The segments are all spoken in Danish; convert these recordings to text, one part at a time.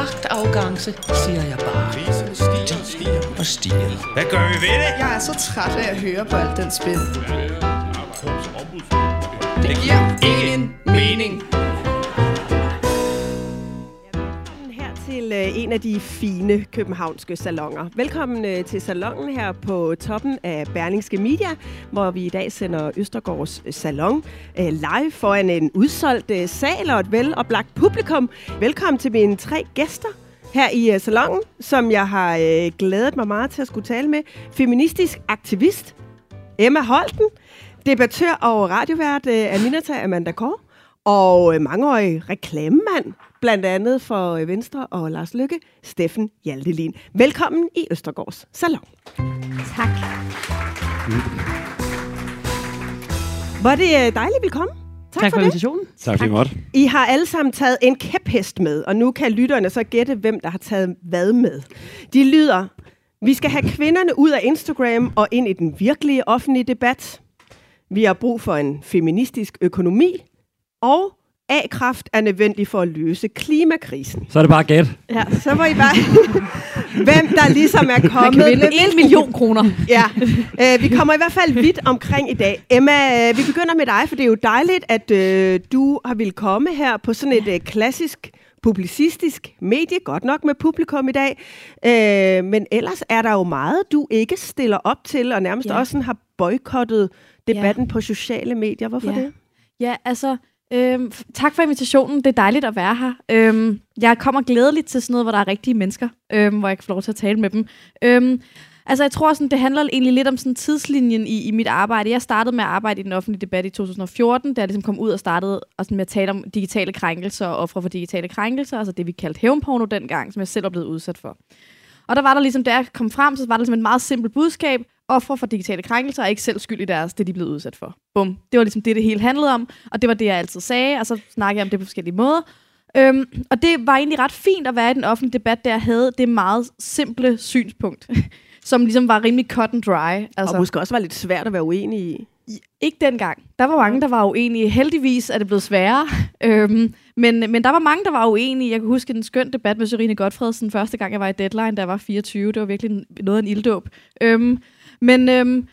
Magtafgangse, siger jeg bare. Priserne stiger, stiger Og stiger. Hvad gør vi ved det? Jeg er så træt af at høre på alt den spil. Det giver ingen mening. Til en af de fine københavnske salonger. Velkommen øh, til salongen her på toppen af Berlingske Media, hvor vi i dag sender Østergaards øh, Salon live foran en udsolgt sal og et veloplagt publikum. Velkommen til mine tre gæster her i salongen, som jeg har glædet mig meget til at skulle tale med. Feministisk aktivist Emma Holten, debattør og radiovært Aminata Amanda Kåre, og mangeårig reklamemand, blandt andet for øh, Venstre og Lars Lykke, Steffen Hjaldelin. Velkommen i Østergaards Salon. Tak. Var det øh, dejligt, komme. Tak, tak for, for invitationen. Tak I måtte. I har alle sammen taget en kæphest med, og nu kan lytterne så gætte, hvem der har taget hvad med. De lyder, vi skal have kvinderne ud af Instagram og ind i den virkelige offentlige debat. Vi har brug for en feministisk økonomi, og A-kraft er nødvendig for at løse klimakrisen. Så er det bare gæt. Ja, så må I bare... hvem der ligesom er Man kommet... kan vinde med en million kroner. Ja, øh, vi kommer i hvert fald vidt omkring i dag. Emma, øh, vi begynder med dig, for det er jo dejligt, at øh, du har ville komme her på sådan et øh, klassisk publicistisk medie, godt nok med publikum i dag. Øh, men ellers er der jo meget, du ikke stiller op til, og nærmest Ja. også sådan har boykottet debatten på sociale medier. Hvorfor Ja. det? Ja, altså, øhm, tak for invitationen. Det er dejligt at være her. Øhm, jeg kommer glædeligt til sådan noget, hvor der er rigtige mennesker, øhm, hvor jeg kan få lov til at tale med dem. Øhm, altså, jeg tror, sådan, det handler egentlig lidt om sådan tidslinjen i, i mit arbejde. Jeg startede med at arbejde i den offentlige debat i 2014, da jeg ligesom kom ud og startede og sådan med at tale om digitale krænkelser og ofre for digitale krænkelser, altså det, vi kaldte hævnporno dengang, som jeg selv er blevet udsat for. Og der var der ligesom, da jeg kom frem, så var der ligesom et meget simpelt budskab. Ofre for digitale krænkelser er ikke selv skyld i deres, det de er blevet udsat for. Bum. Det var ligesom det, det hele handlede om, og det var det, jeg altid sagde, og så snakkede jeg om det på forskellige måder. Øhm, og det var egentlig ret fint at være i den offentlige debat, der jeg havde det meget simple synspunkt, som ligesom var rimelig cut and dry. Altså. Og måske også var lidt svært at være uenig i. ikke dengang. Der var mange, der var uenige. Heldigvis er det blevet sværere. Øhm, men, men der var mange, der var uenige. Jeg kan huske en skøn debat med Sørine Godfredsen første gang, jeg var i Deadline, jeg var 24. Det var virkelig noget af en ilddåb. Øhm, men, øhm,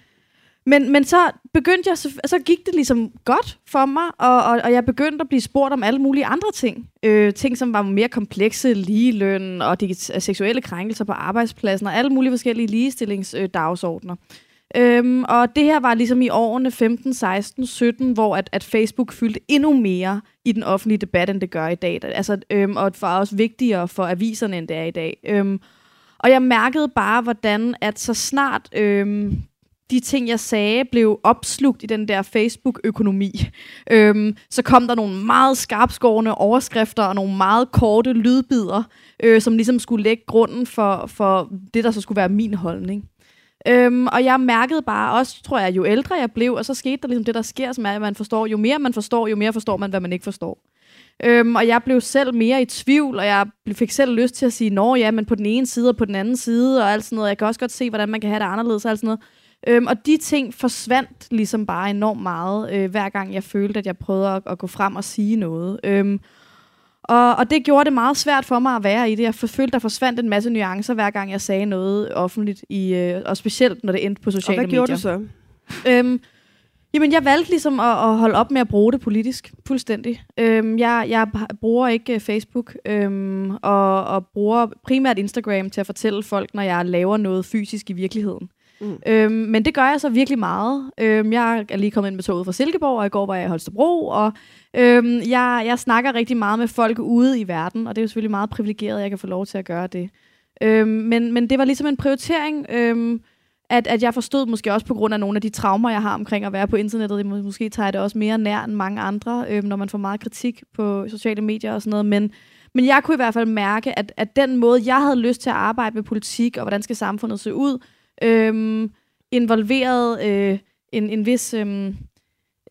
men, men så begyndte jeg, så, så gik det ligesom godt for mig, og, og, og jeg begyndte at blive spurgt om alle mulige andre ting. Øh, ting, som var mere komplekse, ligeløn og digit- øh, seksuelle krænkelser på arbejdspladsen, og alle mulige forskellige ligestillingsdagsordner. Øhm, og det her var ligesom i årene 15, 16, 17, hvor at, at Facebook fyldte endnu mere i den offentlige debat, end det gør i dag. Altså, øhm, og det var også vigtigere for aviserne, end det er i dag. Øhm, og jeg mærkede bare, hvordan at så snart øh, de ting, jeg sagde, blev opslugt i den der Facebook-økonomi, øhm, så kom der nogle meget skarpskårende overskrifter og nogle meget korte lydbider, øh, som ligesom skulle lægge grunden for, for det, der så skulle være min holdning. Øhm, og jeg mærkede bare også, tror jeg, jo ældre jeg blev, og så skete der ligesom det, der sker, som er, at man forstår, jo mere man forstår, jo mere forstår man, hvad man ikke forstår. Øhm, og jeg blev selv mere i tvivl, og jeg fik selv lyst til at sige, nå ja, men på den ene side og på den anden side, og alt sådan noget. Jeg kan også godt se, hvordan man kan have det anderledes og alt sådan noget. Øhm, og de ting forsvandt ligesom bare enormt meget, øh, hver gang jeg følte, at jeg prøvede at, at gå frem og sige noget. Øhm, og, og det gjorde det meget svært for mig at være i det. Jeg følte, der forsvandt en masse nuancer, hver gang jeg sagde noget offentligt, i, øh, og specielt når det endte på Og sociale hvad medier. gjorde du så? Øhm, jamen, jeg valgte ligesom at, at holde op med at bruge det politisk, fuldstændig. Øhm, jeg, jeg bruger ikke øh, Facebook, øhm, og, og bruger primært Instagram til at fortælle folk, når jeg laver noget fysisk i virkeligheden. Mm. Mm. Øhm, men det gør jeg så virkelig meget. Øhm, jeg er lige kommet ind med toget fra Silkeborg, og i går var jeg i Holstebro, og øhm, jeg, jeg snakker rigtig meget med folk ude i verden, og det er jo selvfølgelig meget privilegeret, at jeg kan få lov til at gøre det. Øhm, men, men det var ligesom en prioritering, øhm, at, at jeg forstod måske også på grund af nogle af de traumer, jeg har omkring at være på internettet. Det må, måske tager jeg det også mere nær end mange andre, øh, når man får meget kritik på sociale medier og sådan noget. Men, Men jeg kunne i hvert fald mærke, at, at den måde, jeg havde lyst til at arbejde med politik, og hvordan skal samfundet se ud, øh, involverede øh, en, en vis øh,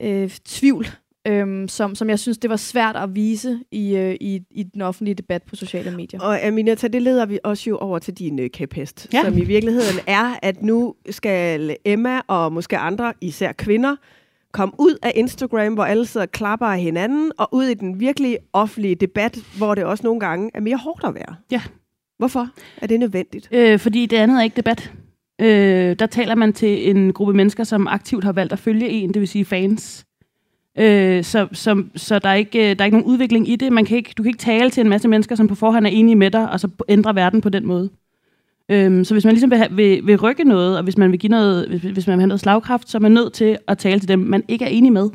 øh, tvivl øhm, som, som jeg synes, det var svært at vise i, øh, i, i den offentlige debat på sociale medier. Og Aminata, det leder vi også jo over til din øh, kæphest, Ja. som i virkeligheden er, at nu skal Emma og måske andre, især kvinder, komme ud af Instagram, hvor alle sidder og klapper af hinanden, og ud i den virkelig offentlige debat, hvor det også nogle gange er mere hårdt at være. Ja. Hvorfor er det nødvendigt? Øh, fordi det andet er ikke debat. Øh, der taler man til en gruppe mennesker, som aktivt har valgt at følge en, det vil sige fans. Øh, så så, så der, er ikke, øh, der er ikke nogen udvikling i det. Man kan ikke, du kan ikke tale til en masse mennesker, som på forhånd er enige med dig, og så ændre verden på den måde. Øhm, så hvis man ligesom vil, have, vil, vil rykke noget, og hvis man vil give noget, hvis, hvis man vil have noget slagkraft, så er man nødt til at tale til dem, man ikke er enig med.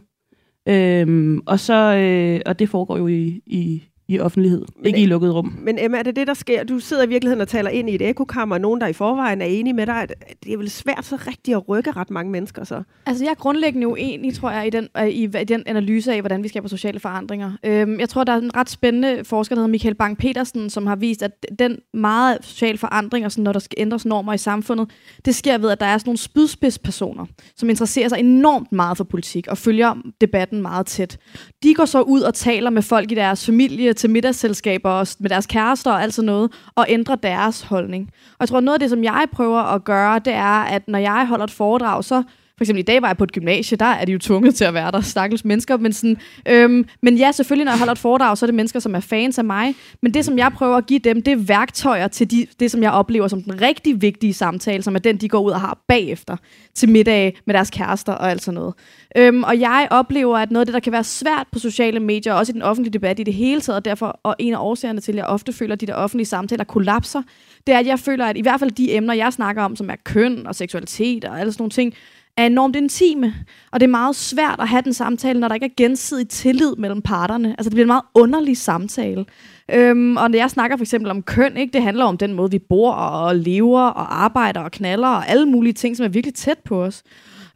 Øhm, og, så, øh, og det foregår jo i, i, i offentlighed, Men ikke i lukket rum. Men Emma, er det det, der sker? Du sidder i virkeligheden og taler ind i et ekokammer, og nogen, der i forvejen er enige med dig. at Det er vel svært så rigtigt at rykke ret mange mennesker så? Altså, jeg er grundlæggende uenig, tror jeg, i den, øh, i, i den analyse af, hvordan vi skaber sociale forandringer. Øhm, jeg tror, der er en ret spændende forsker, der hedder Michael Bang-Petersen, som har vist, at den meget social forandring, og sådan, når der skal ændres normer i samfundet, det sker ved, at der er sådan nogle spydspidspersoner, som interesserer sig enormt meget for politik og følger debatten meget tæt. De går så ud og taler med folk i deres familie, til middagsselskaber og med deres kærester og alt sådan noget, og ændre deres holdning. Og jeg tror, noget af det, som jeg prøver at gøre, det er, at når jeg holder et foredrag, så for eksempel i dag var jeg på et gymnasie, der er de jo tvunget til at være der, stakkels mennesker. Men, sådan, øhm, men ja, selvfølgelig, når jeg holder et foredrag, så er det mennesker, som er fans af mig. Men det, som jeg prøver at give dem, det er værktøjer til de, det, som jeg oplever som den rigtig vigtige samtale, som er den, de går ud og har bagefter til middag med deres kærester og alt sådan noget. Øhm, og jeg oplever, at noget af det, der kan være svært på sociale medier, og også i den offentlige debat i det hele taget, og derfor og en af årsagerne til, at jeg ofte føler, at de der offentlige samtaler kollapser, det er, at jeg føler, at i hvert fald de emner, jeg snakker om, som er køn og seksualitet og alle sådan nogle ting, er enormt intime. Og det er meget svært at have den samtale, når der ikke er gensidig tillid mellem parterne. Altså det bliver en meget underlig samtale. Øhm, og når jeg snakker for eksempel om køn, ikke, det handler om den måde, vi bor og lever og arbejder og knaller og alle mulige ting, som er virkelig tæt på os.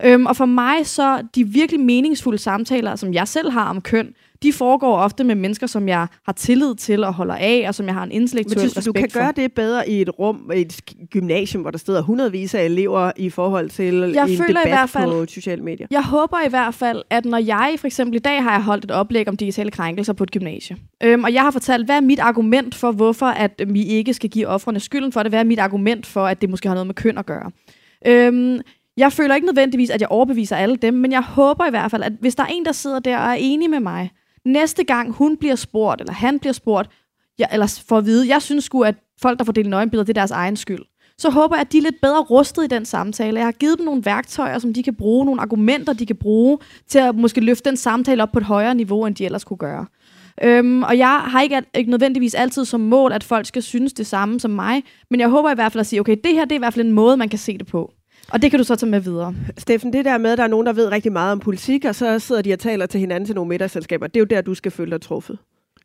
Øhm, og for mig så de virkelig meningsfulde samtaler, som jeg selv har om køn, de foregår ofte med mennesker, som jeg har tillid til og holder af, og som jeg har en Men intellektuel synes du, du kan for. gøre det bedre i et rum, i et gymnasium, hvor der sidder hundredvis af elever i forhold til Jeg en føler i debat hvert fald- på sociale medier? Jeg håber i hvert fald, at når jeg, for eksempel i dag har jeg holdt et oplæg om digitale krænkelser på et gymnasie. Øhm, og jeg har fortalt, hvad er mit argument for, hvorfor at vi ikke skal give offrene skylden for det? Hvad er mit argument for, at det måske har noget med køn at gøre? Øhm, jeg føler ikke nødvendigvis, at jeg overbeviser alle dem, men jeg håber i hvert fald, at hvis der er en, der sidder der og er enig med mig, næste gang hun bliver spurgt, eller han bliver spurgt, jeg, eller for at vide, jeg synes sgu, at folk, der får delt nøgenbilleder, det er deres egen skyld. Så håber jeg, at de er lidt bedre rustet i den samtale. Jeg har givet dem nogle værktøjer, som de kan bruge, nogle argumenter, de kan bruge til at måske løfte den samtale op på et højere niveau, end de ellers kunne gøre. Øhm, og jeg har ikke, ikke nødvendigvis altid som mål, at folk skal synes det samme som mig, men jeg håber i hvert fald at sige, okay, det her det er i hvert fald en måde, man kan se det på. Og det kan du så tage med videre. Steffen, det der med, at der er nogen, der ved rigtig meget om politik, og så sidder de og taler til hinanden til nogle middagsselskaber, det er jo der, du skal føle dig truffet.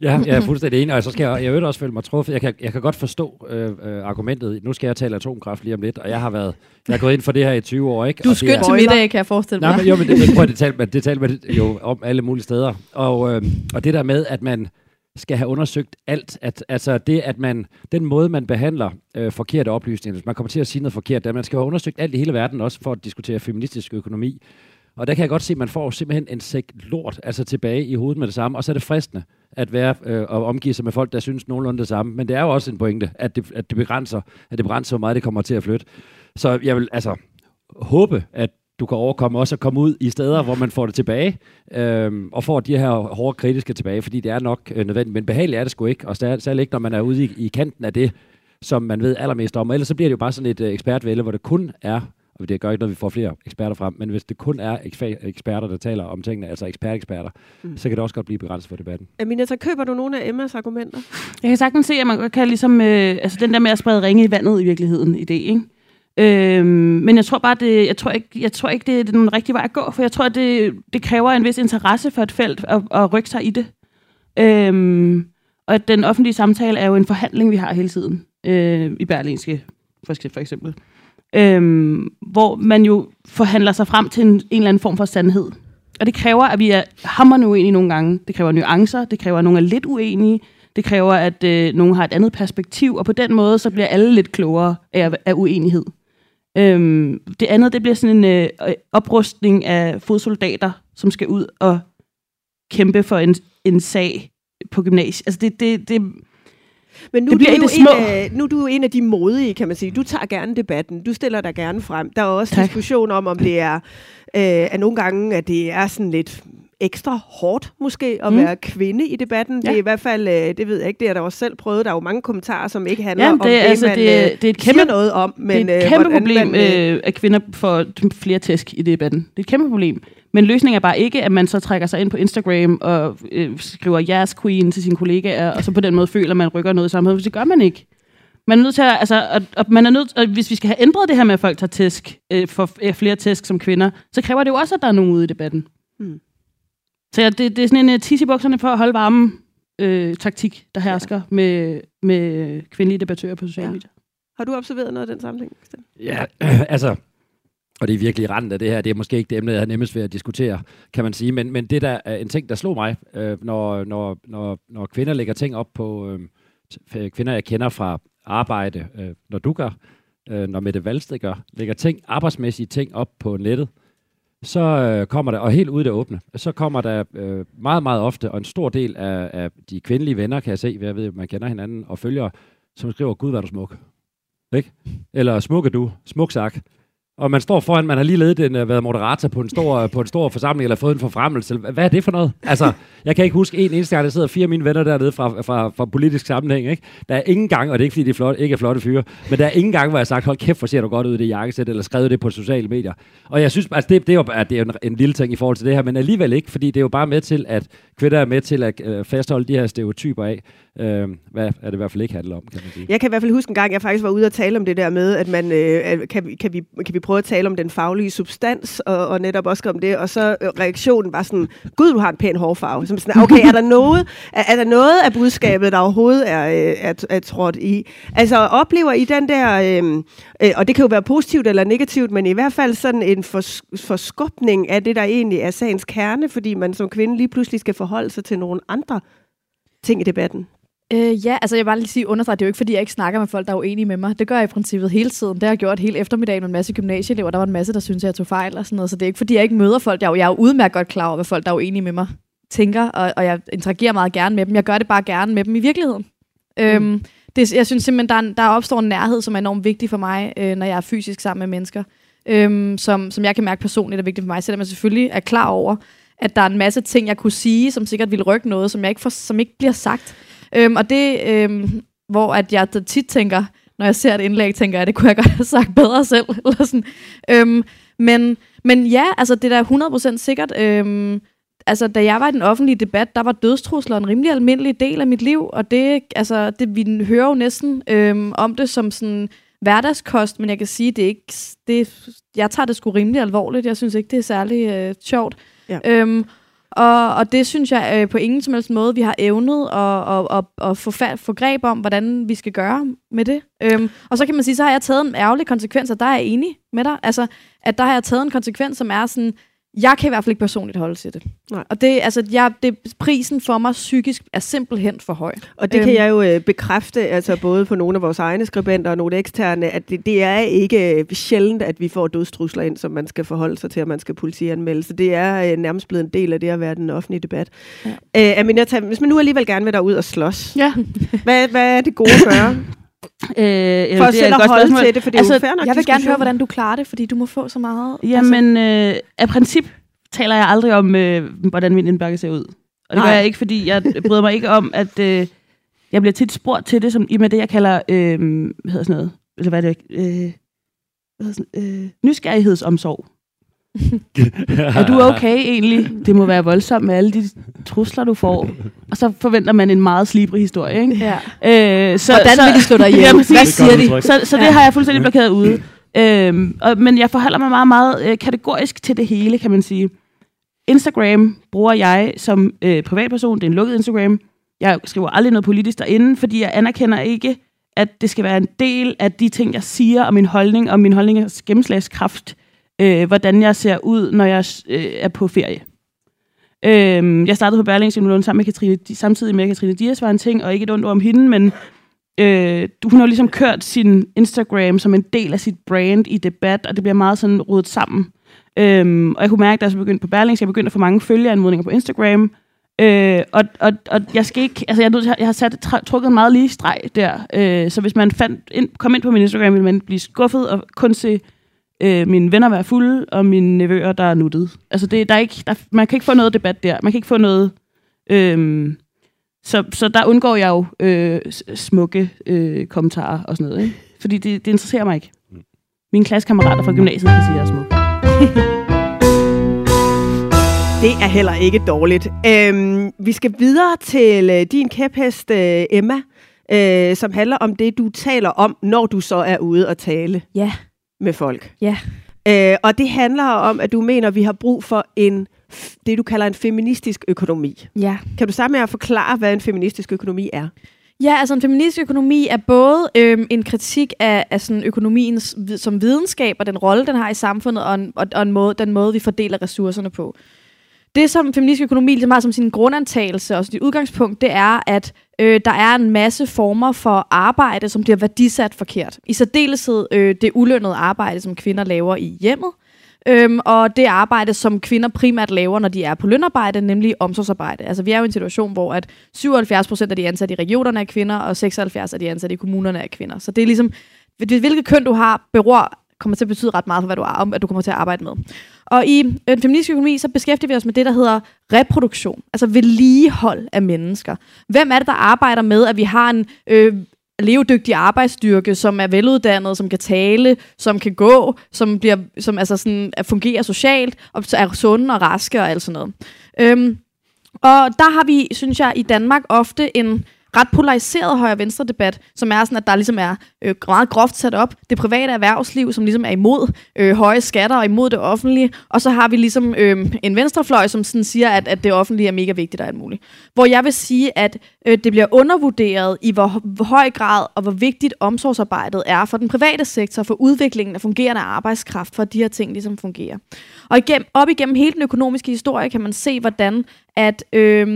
Ja, jeg er fuldstændig enig, og så skal jeg, jeg vil også føle mig truffet. Jeg kan, jeg kan godt forstå øh, øh, argumentet. Nu skal jeg tale atomkraft lige om lidt, og jeg har været, jeg har gået ind for det her i 20 år, ikke? Du er det skønt til middag, kan jeg forestille mig. Nej, men, jo, men det, men prøv, det taler man, det taler man jo om alle mulige steder. Og, øh, og det der med, at man skal have undersøgt alt, at, altså det, at man, den måde, man behandler øh, forkerte oplysninger, hvis man kommer til at sige noget forkert, at man skal have undersøgt alt i hele verden, også for at diskutere feministisk økonomi. Og der kan jeg godt se, at man får simpelthen en sæk lort altså tilbage i hovedet med det samme, og så er det fristende at være øh, og omgive sig med folk, der synes nogenlunde det samme. Men det er jo også en pointe, at det, at det begrænser, at det begrænser, hvor meget det kommer til at flytte. Så jeg vil altså håbe, at du kan overkomme også at komme ud i steder, hvor man får det tilbage, øhm, og får de her hårde kritiske tilbage, fordi det er nok øh, nødvendigt. Men behageligt er det sgu ikke, og sær- særligt ikke, når man er ude i, i kanten af det, som man ved allermest om. Og ellers så bliver det jo bare sådan et øh, ekspertvælde, hvor det kun er, og det gør ikke noget, vi får flere eksperter frem, men hvis det kun er eksper- eksperter, der taler om tingene, altså eksperteksperter, mm. så kan det også godt blive begrænset for debatten. Amina, så køber du nogle af Emmas argumenter? Jeg kan sagtens se, at man kan ligesom, øh, altså den der med at sprede ringe i vandet i virkeligheden, idé, ikke? Øhm, men jeg tror bare, det, jeg tror ikke, jeg tror ikke det er den rigtige vej at gå, for jeg tror, det, det kræver en vis interesse for et felt at, at rykke sig i det. Øhm, og at den offentlige samtale er jo en forhandling, vi har hele tiden øh, i Berlinske, for, eksempel. Øhm, hvor man jo forhandler sig frem til en, en eller anden form for sandhed. Og det kræver, at vi er hammerne uenige nogle gange. Det kræver nuancer, det kræver, at nogen er lidt uenige. Det kræver, at øh, nogen har et andet perspektiv, og på den måde, så bliver alle lidt klogere af, af uenighed. Øhm, det andet, det bliver sådan en øh, oprustning af fodsoldater, som skal ud og kæmpe for en, en sag på gymnasiet. Altså det, det, det, men nu, det bliver er du det en små. af, nu er du en af de modige, kan man sige. Du tager gerne debatten. Du stiller dig gerne frem. Der er også Tak. diskussion om, om det er, øh, at nogle gange, at det er sådan lidt ekstra hårdt måske at Mm. være kvinde i debatten. Ja. Det er i hvert fald, øh, det ved jeg ikke, det har der også selv prøvet. Der er jo mange kommentarer, som ikke handler Jamen, om det er- det, altså, man det er- øh, det er et kæmpe- noget om. Men, det er et øh, kæmpe hvordan problem, man, øh, at kvinder får flere tæsk i debatten. Det er et kæmpe problem. Men løsningen er bare ikke, at man så trækker sig ind på Instagram og øh, skriver yes queen til sine kollegaer, og så på den måde føler, at man rykker noget i samfundet. Det gør man ikke. Man er nødt til at, altså, at, at man er nødt, at hvis vi skal have ændret det her med, at folk tager tæsk, øh, for øh, flere tæsk som kvinder, så kræver det jo også, at der er nogen ude i debatten. Mm. Så ja, det, det er sådan en uh, tis i bukserne for at holde varmen øh, taktik, der hersker ja. med, med kvindelige debattører på sociale Ja. medier. har du observeret noget af den sammenhæng? Ja, altså, og det er virkelig rent af det her. Det er måske ikke det emne, jeg har nemmest ved at diskutere, kan man sige. Men, men det der er en ting, der slog mig, øh, når, når, når, når kvinder lægger ting op på... Øh, t- kvinder, jeg kender fra arbejde, øh, når du gør, øh, når Mette Valsted gør, lægger ting, arbejdsmæssige ting op på nettet, så øh, kommer der, og helt ude det åbne, så kommer der øh, meget, meget ofte, og en stor del af, af de kvindelige venner, kan jeg se, jeg ved, man kender hinanden, og følger, som skriver, Gud, hvad er du smuk. Ikke? Eller smukke du, smuk sak. Og man står foran, man har lige ledet en, øh, været moderator på en, stor, på en stor forsamling, eller fået en forfremmelse. Hvad er det for noget? Altså, jeg kan ikke huske en eneste gang, der sidder fire af mine venner dernede fra, fra, fra politisk sammenhæng. Ikke? Der er ingen gang, og det er ikke fordi, de er flot, ikke er flotte fyre, men der er ingen gang, hvor jeg har sagt, hold kæft, hvor ser du godt ud i det jakkesæt, eller skrevet det på sociale medier. Og jeg synes, altså, det, det er jo at det er jo en, en lille ting i forhold til det her, men alligevel ikke, fordi det er jo bare med til, at kvinder er med til at øh, fastholde de her stereotyper af, øh, hvad er det i hvert fald ikke handler om, kan man sige. Jeg kan i hvert fald huske en gang, jeg faktisk var ude og tale om det der med, at man øh, kan, vi, kan, vi, kan vi prøve at tale om den faglige substans, og, og netop også om det, og så øh, reaktionen var sådan, gud, du har en pæn hårfarve. Som sådan, okay, er der noget, er, er der noget af budskabet, der overhovedet er, øh, er, er trådt i? Altså, oplever I den der, øh, øh, og det kan jo være positivt eller negativt, men i hvert fald sådan en fors, forskubning af det, der egentlig er sagens kerne, fordi man som kvinde lige pludselig skal forholde sig til nogle andre ting i debatten. Øh, ja, altså jeg vil bare lige sige understrege, det er jo ikke fordi, jeg ikke snakker med folk, der er uenige med mig. Det gør jeg i princippet hele tiden. Det har jeg gjort hele eftermiddagen med en masse gymnasieelever. Der var en masse, der synes, jeg tog fejl og sådan noget. Så det er ikke fordi, jeg ikke møder folk. Jeg er jo, jeg er jo udmærket godt klar over, hvad folk, der er uenige med mig, tænker. Og, og jeg interagerer meget gerne med dem. Jeg gør det bare gerne med dem i virkeligheden. Mm. Øhm, det, jeg synes simpelthen, der, er der opstår en nærhed, som er enormt vigtig for mig, øh, når jeg er fysisk sammen med mennesker. Øhm, som, som jeg kan mærke personligt er vigtigt for mig, selvom jeg selvfølgelig er klar over, at der er en masse ting, jeg kunne sige, som sikkert ville rykke noget, som, jeg ikke får, som ikke bliver sagt. Øhm, og det, øhm, hvor at jeg tit tænker, når jeg ser et indlæg, tænker jeg, det kunne jeg godt have sagt bedre selv. Eller sådan. Øhm, men, men ja, altså det er da 100% sikkert. Øhm, altså da jeg var i den offentlige debat, der var dødstrusler en rimelig almindelig del af mit liv, og det, altså, det, vi hører jo næsten øhm, om det som sådan hverdagskost, men jeg kan sige, det er ikke, det, jeg tager det sgu rimelig alvorligt. Jeg synes ikke, det er særlig øh, sjovt. Ja. Øhm, og, og det synes jeg øh, på ingen som helst måde, vi har evnet at, at, at, at få, få greb om, hvordan vi skal gøre med det. Øhm, og så kan man sige, så har jeg taget en ærgerlig konsekvens, og der er jeg enig med dig. Altså, at der har jeg taget en konsekvens, som er sådan, jeg kan i hvert fald ikke personligt holde til det. Nej. Og det, altså, jeg, det, prisen for mig psykisk er simpelthen for høj. Og det kan Øhm. jeg jo øh, bekræfte, altså både på nogle af vores egne skribenter og nogle eksterne, at det, det er ikke øh, sjældent, at vi får dødstrusler ind, som man skal forholde sig til, og man skal politianmelde. Så det er øh, nærmest blevet en del af det at være den offentlige debat. Ja. Øh, Aminata, hvis man nu alligevel gerne vil derud og slås, Ja. hvad, hvad er det gode at gøre? Øh, For selv at holde spørgsmål. til det, for det er Altså, jo fair nok Jeg vil gerne høre, hvordan du klarer det, fordi du må få så meget. Jamen, øh, af princip taler jeg aldrig om, øh, hvordan min indbakke ser ud. Og det Nej. gør jeg ikke, fordi jeg bryder mig ikke om, at øh, jeg bliver tit spurgt til det, som i med det, jeg kalder, øh, hvad hedder sådan noget, eller hvad er det, øh, hvad hedder sådan, øh, nysgerrighedsomsorg. Er du okay egentlig? Det må være voldsomt med alle de trusler, du får. Og så forventer man en meget slibrig historie, ikke? Ja. Øh, så, Hvordan så, vil de slå dig ihjel? Ja. Hvad siger de? Så, så det Ja. har jeg fuldstændig blokeret ude. Øhm, og, men jeg forholder mig meget, meget øh, kategorisk til det hele, kan man sige. Instagram bruger jeg som øh, privatperson. Det er en lukket Instagram. Jeg skriver aldrig noget politisk derinde, fordi jeg anerkender ikke, at det skal være en del af de ting, jeg siger, og min holdning, og min holdningers gennemslagskraft, øh, hvordan jeg ser ud, når jeg øh, er på ferie. Øh, jeg startede på Berlingske Lund sammen med Katrine, samtidig med Katrine Dias var en ting, og ikke et ondt ord om hende, men øh, hun har ligesom kørt sin Instagram som en del af sit brand i debat, og det bliver meget sådan rodet sammen. Øhm, og jeg kunne mærke, da jeg begyndte på Berlingske, jeg begyndte at få mange følgeanmodninger på Instagram, Øh, og, og, og jeg skal ikke, altså jeg, jeg har sat, trukket en meget lige streg der, øh, så hvis man fandt ind, kom ind på min Instagram, ville man blive skuffet og kun se øh, mine venner være fulde, og mine nevøer, der er nuttet. Altså det, der er ikke, der, man kan ikke få noget debat der, man kan ikke få noget, øh, så, så der undgår jeg jo øh, smukke øh, kommentarer og sådan noget, ikke? fordi det, det interesserer mig ikke. Mine klassekammerater fra gymnasiet kan sige, at jeg er smuk. Det er heller ikke dårligt. Øhm, vi skal videre til øh, din kæphest, øh, Emma, øh, som handler om det, du taler om, når du så er ude og tale ja. Med folk. Ja. Øh, og det handler om, at du mener, at vi har brug for en det, du kalder en feministisk økonomi. Ja. Kan du sammen med at forklare, hvad en feministisk økonomi er? Ja, altså en feministisk økonomi er både øhm, en kritik af, af sådan økonomien som videnskab og den rolle, den har i samfundet, og, en, og, og en måde, den måde, vi fordeler ressourcerne på. Det, som feministisk økonomi ligesom har som sin grundantagelse og sit udgangspunkt, det er, at øh, der er en masse former for arbejde, som bliver værdisat forkert. I særdeleshed øh, det ulønnede arbejde, som kvinder laver i hjemmet, Øhm, og det arbejde, som kvinder primært laver, når de er på lønarbejde, nemlig omsorgsarbejde. Altså vi er jo i en situation, hvor at 77 procent af de ansatte i regionerne er kvinder, og 76 af de ansatte i kommunerne er kvinder. Så det er ligesom, hvilket køn du har, beror kommer til at betyde ret meget for, hvad du, er, at du kommer til at arbejde med. Og i øh, den feministiske økonomi, så beskæftiger vi os med det, der hedder reproduktion, altså vedligehold af mennesker. Hvem er det, der arbejder med, at vi har en øh, levedygtig arbejdsstyrke, som er veluddannet, som kan tale, som kan gå, som, bliver, som altså sådan, fungerer socialt, og er sunde og raske og alt sådan noget. Øhm, og der har vi, synes jeg, i Danmark ofte en ret polariseret højre-venstre debat, som er sådan, at der ligesom er øh, meget groft sat op. Det private erhvervsliv, som ligesom er imod øh, høje skatter og imod det offentlige. Og så har vi ligesom øh, en venstrefløj, som sådan siger, at, at det offentlige er mega vigtigt og alt muligt. Hvor jeg vil sige, at øh, det bliver undervurderet i hvor, hvor høj grad og hvor vigtigt omsorgsarbejdet er for den private sektor, for udviklingen af fungerende arbejdskraft, for at de her ting ligesom fungerer. Og igennem, op igennem hele den økonomiske historie kan man se, hvordan at øh,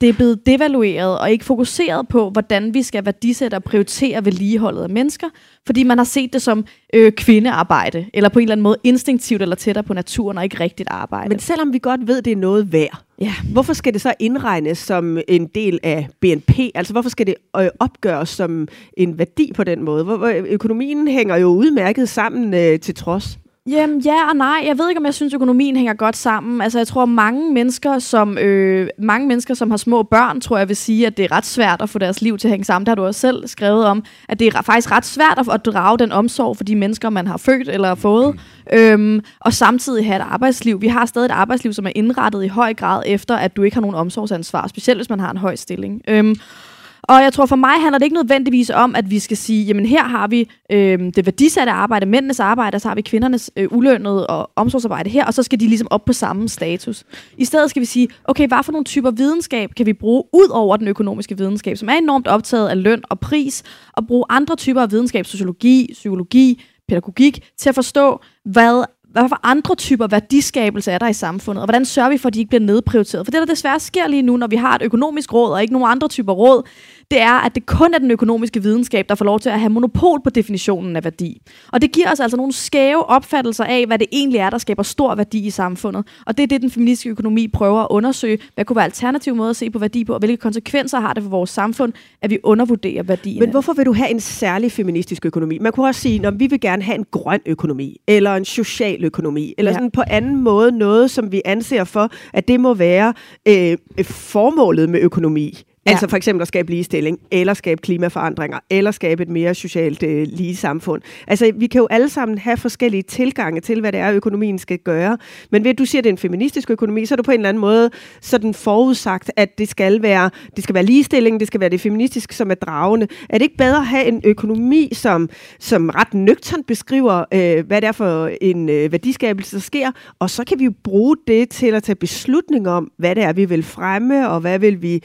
det er blevet devalueret og ikke fokuseret på, hvordan vi skal værdisætte og prioritere vedligeholdet af mennesker, fordi man har set det som øh, kvindearbejde, eller på en eller anden måde instinktivt eller tættere på naturen og ikke rigtigt arbejde. Men selvom vi godt ved, det er noget værd, ja. hvorfor skal det så indregnes som en del af BNP? Altså hvorfor skal det øh, opgøres som en værdi på den måde? Hvor, økonomien hænger jo udmærket sammen øh, til trods. Jamen ja og nej. Jeg ved ikke, om jeg synes, økonomien hænger godt sammen. Altså jeg tror, mange mennesker, som, øh, mange mennesker, som har små børn, tror jeg vil sige, at det er ret svært at få deres liv til at hænge sammen. Det har du også selv skrevet om, at det er faktisk ret svært at, at drage den omsorg for de mennesker, man har født eller har fået. Øhm, og samtidig have et arbejdsliv. Vi har stadig et arbejdsliv, som er indrettet i høj grad efter, at du ikke har nogen omsorgsansvar, specielt hvis man har en høj stilling. Øhm, og jeg tror for mig handler det ikke nødvendigvis om, at vi skal sige, jamen her har vi øh, det værdisatte arbejde, mændenes arbejde, og så har vi kvindernes øh, ulønnede og omsorgsarbejde her, og så skal de ligesom op på samme status. I stedet skal vi sige, okay, hvad for nogle typer videnskab kan vi bruge ud over den økonomiske videnskab, som er enormt optaget af løn og pris, og bruge andre typer af videnskab, sociologi, psykologi, pædagogik, til at forstå, hvad hvad for andre typer værdiskabelse er der i samfundet, og hvordan sørger vi for, at de ikke bliver nedprioriteret? For det, der desværre sker lige nu, når vi har et økonomisk råd og ikke nogen andre typer råd, det er, at det kun er den økonomiske videnskab, der får lov til at have monopol på definitionen af værdi. Og det giver os altså nogle skæve opfattelser af, hvad det egentlig er, der skaber stor værdi i samfundet. Og det er det, den feministiske økonomi prøver at undersøge. Hvad kunne være alternative måder at se på værdi på, og hvilke konsekvenser har det for vores samfund, at vi undervurderer værdien. Men hvorfor vil du have en særlig feministisk økonomi? Man kunne også sige, at vi vil gerne have en grøn økonomi, eller en social økonomi, eller ja. sådan på anden måde noget, som vi anser for, at det må være øh, formålet med økonomi. Ja. Altså for eksempel at skabe ligestilling, eller skabe klimaforandringer, eller skabe et mere socialt øh, lige samfund. Altså vi kan jo alle sammen have forskellige tilgange til, hvad det er, økonomien skal gøre. Men ved at du siger, at det er en feministisk økonomi, så er du på en eller anden måde sådan forudsagt, at det skal være, det skal være ligestilling, det skal være det feministiske, som er dragende. Er det ikke bedre at have en økonomi, som, som ret nøgternt beskriver, øh, hvad det er for en øh, værdiskabelse, der sker, og så kan vi jo bruge det til at tage beslutninger om, hvad det er, vi vil fremme, og hvad vil vi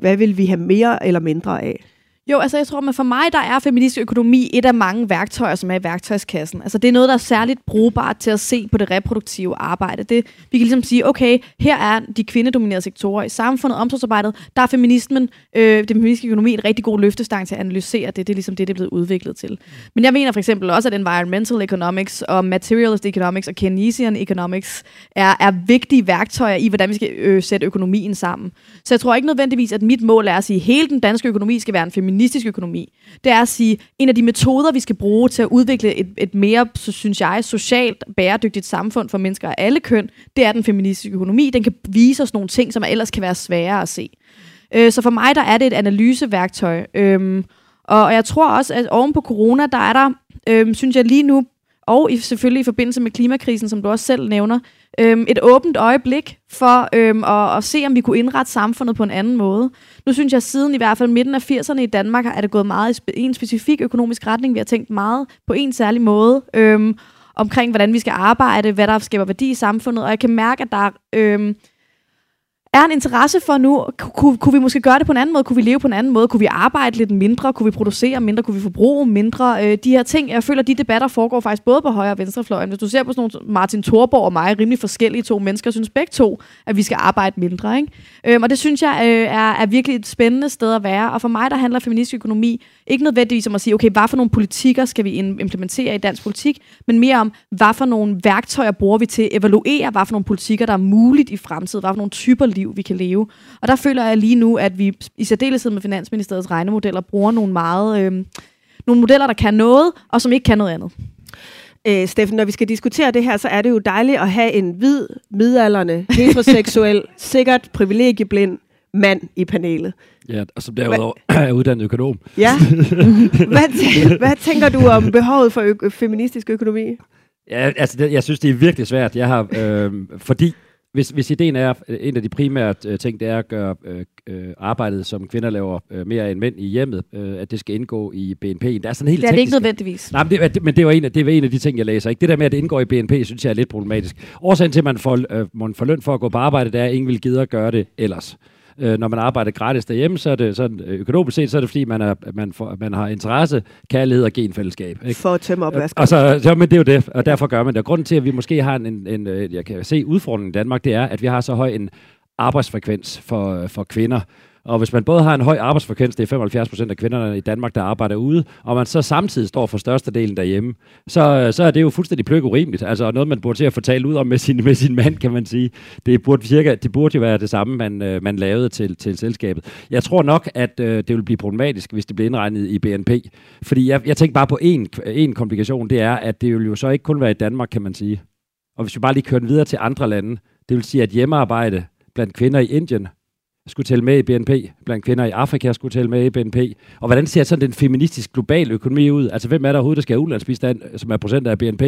hvad vil vi have mere eller mindre af? Jo, altså jeg tror, at for mig der er feministisk økonomi et af mange værktøjer, som er i værktøjskassen. Altså det er noget, der er særligt brugbart til at se på det reproduktive arbejde. Det, vi kan ligesom sige, okay, her er de kvindedominerede sektorer i samfundet, omsorgsarbejdet, der er feminismen, øh, den feministiske økonomi en rigtig god løftestang til at analysere det. Det er ligesom det, det er blevet udviklet til. Men jeg mener for eksempel også, at environmental economics og materialist economics og Keynesian economics er, er vigtige værktøjer i, hvordan vi skal øh, sætte økonomien sammen. Så jeg tror ikke nødvendigvis, at mit mål er at sige, at hele den danske økonomi skal være en feministisk økonomi. Det er at sige, en af de metoder, vi skal bruge til at udvikle et, et mere, så synes jeg, socialt bæredygtigt samfund for mennesker af alle køn, det er den feministiske økonomi. Den kan vise os nogle ting, som ellers kan være svære at se. Øh, så for mig, der er det et analyseværktøj. Øhm, og jeg tror også, at oven på corona, der er der, øhm, synes jeg lige nu, og i, selvfølgelig i forbindelse med klimakrisen, som du også selv nævner, øhm, et åbent øjeblik for øhm, at, at se, om vi kunne indrette samfundet på en anden måde. Nu synes jeg, at siden i hvert fald midten af 80'erne i Danmark, er det gået meget i en specifik økonomisk retning. Vi har tænkt meget på en særlig måde øhm, omkring, hvordan vi skal arbejde, hvad der skaber værdi i samfundet, og jeg kan mærke, at der er... Øhm, er en interesse for nu, kunne, kunne vi måske gøre det på en anden måde? Kunne vi leve på en anden måde? Kunne vi arbejde lidt mindre? Kunne vi producere mindre? Kunne vi forbruge mindre? Øh, de her ting, jeg føler, de debatter foregår faktisk både på højre og venstrefløjen. Hvis du ser på sådan nogle Martin Thorborg og mig, rimelig forskellige to mennesker, synes begge to, at vi skal arbejde mindre. Ikke? Øh, og det synes jeg øh, er, er virkelig et spændende sted at være. Og for mig, der handler feministisk økonomi ikke nødvendigvis om at sige, okay, hvad for nogle politikker skal vi implementere i dansk politik, men mere om, hvad for nogle værktøjer bruger vi til at evaluere, hvad for nogle politikker, der er muligt i fremtiden, hvad for nogle typer liv, vi kan leve. Og der føler jeg lige nu, at vi i særdeleshed med Finansministeriets regnemodeller bruger nogle meget... Øh, nogle modeller, der kan noget, og som ikke kan noget andet. Øh, Steffen, når vi skal diskutere det her, så er det jo dejligt at have en hvid, midalderne, heteroseksuel, sikkert privilegieblind mand i panelet. Ja, og som derudover er uddannet økonom. Ja. Hvad, hvad tænker du om behovet for ø- feministisk økonomi? Ja, altså, det, jeg synes, det er virkelig svært. Jeg har, øh, fordi hvis, hvis ideen er, en af de primære øh, ting, det er at gøre øh, øh, arbejdet, som kvinder laver øh, mere end mænd i hjemmet, øh, at det skal indgå i BNP. Det er sådan helt Det er det ikke nødvendigvis. Nej, men det, men det, var en af, det var en af de ting, jeg læser. Ikke? Det der med, at det indgår i BNP, synes jeg er lidt problematisk. Årsagen til, at man får, øh, man får løn for at gå på arbejde, det er, at ingen vil gide at gøre det ellers øh, når man arbejder gratis derhjemme, så er det sådan, øh, økonomisk set, så er det fordi, man, er, man, får, man har interesse, kærlighed og genfællesskab. Ikke? For at tømme opvasken. Og så, så, men det er jo det, og derfor gør man det. Og grunden til, at vi måske har en, en, en øh, jeg kan se udfordringen i Danmark, det er, at vi har så høj en arbejdsfrekvens for, for kvinder. Og hvis man både har en høj arbejdsfrekvens, det er 75 procent af kvinderne i Danmark, der arbejder ude, og man så samtidig står for størstedelen derhjemme, så, øh, så er det jo fuldstændig pløk urimeligt. Altså noget, man burde til at fortælle ud om med sin, med sin mand, kan man sige. Det burde, cirka, det burde jo være det samme, man, øh, man lavede til, til selskabet. Jeg tror nok, at øh, det vil blive problematisk, hvis det bliver indregnet i BNP. Fordi jeg, jeg tænker bare på en, en komplikation, det er, at det vil jo så ikke kun være i Danmark, kan man sige. Og hvis vi bare lige kører den videre til andre lande, det vil sige, at hjemmearbejde blandt kvinder i Indien skulle tælle med i BNP, blandt kvinder i Afrika skulle tælle med i BNP. Og hvordan ser sådan den feministiske globale økonomi ud? Altså, hvem er der overhovedet, der skal have ulandsbistand, som er procent af BNP?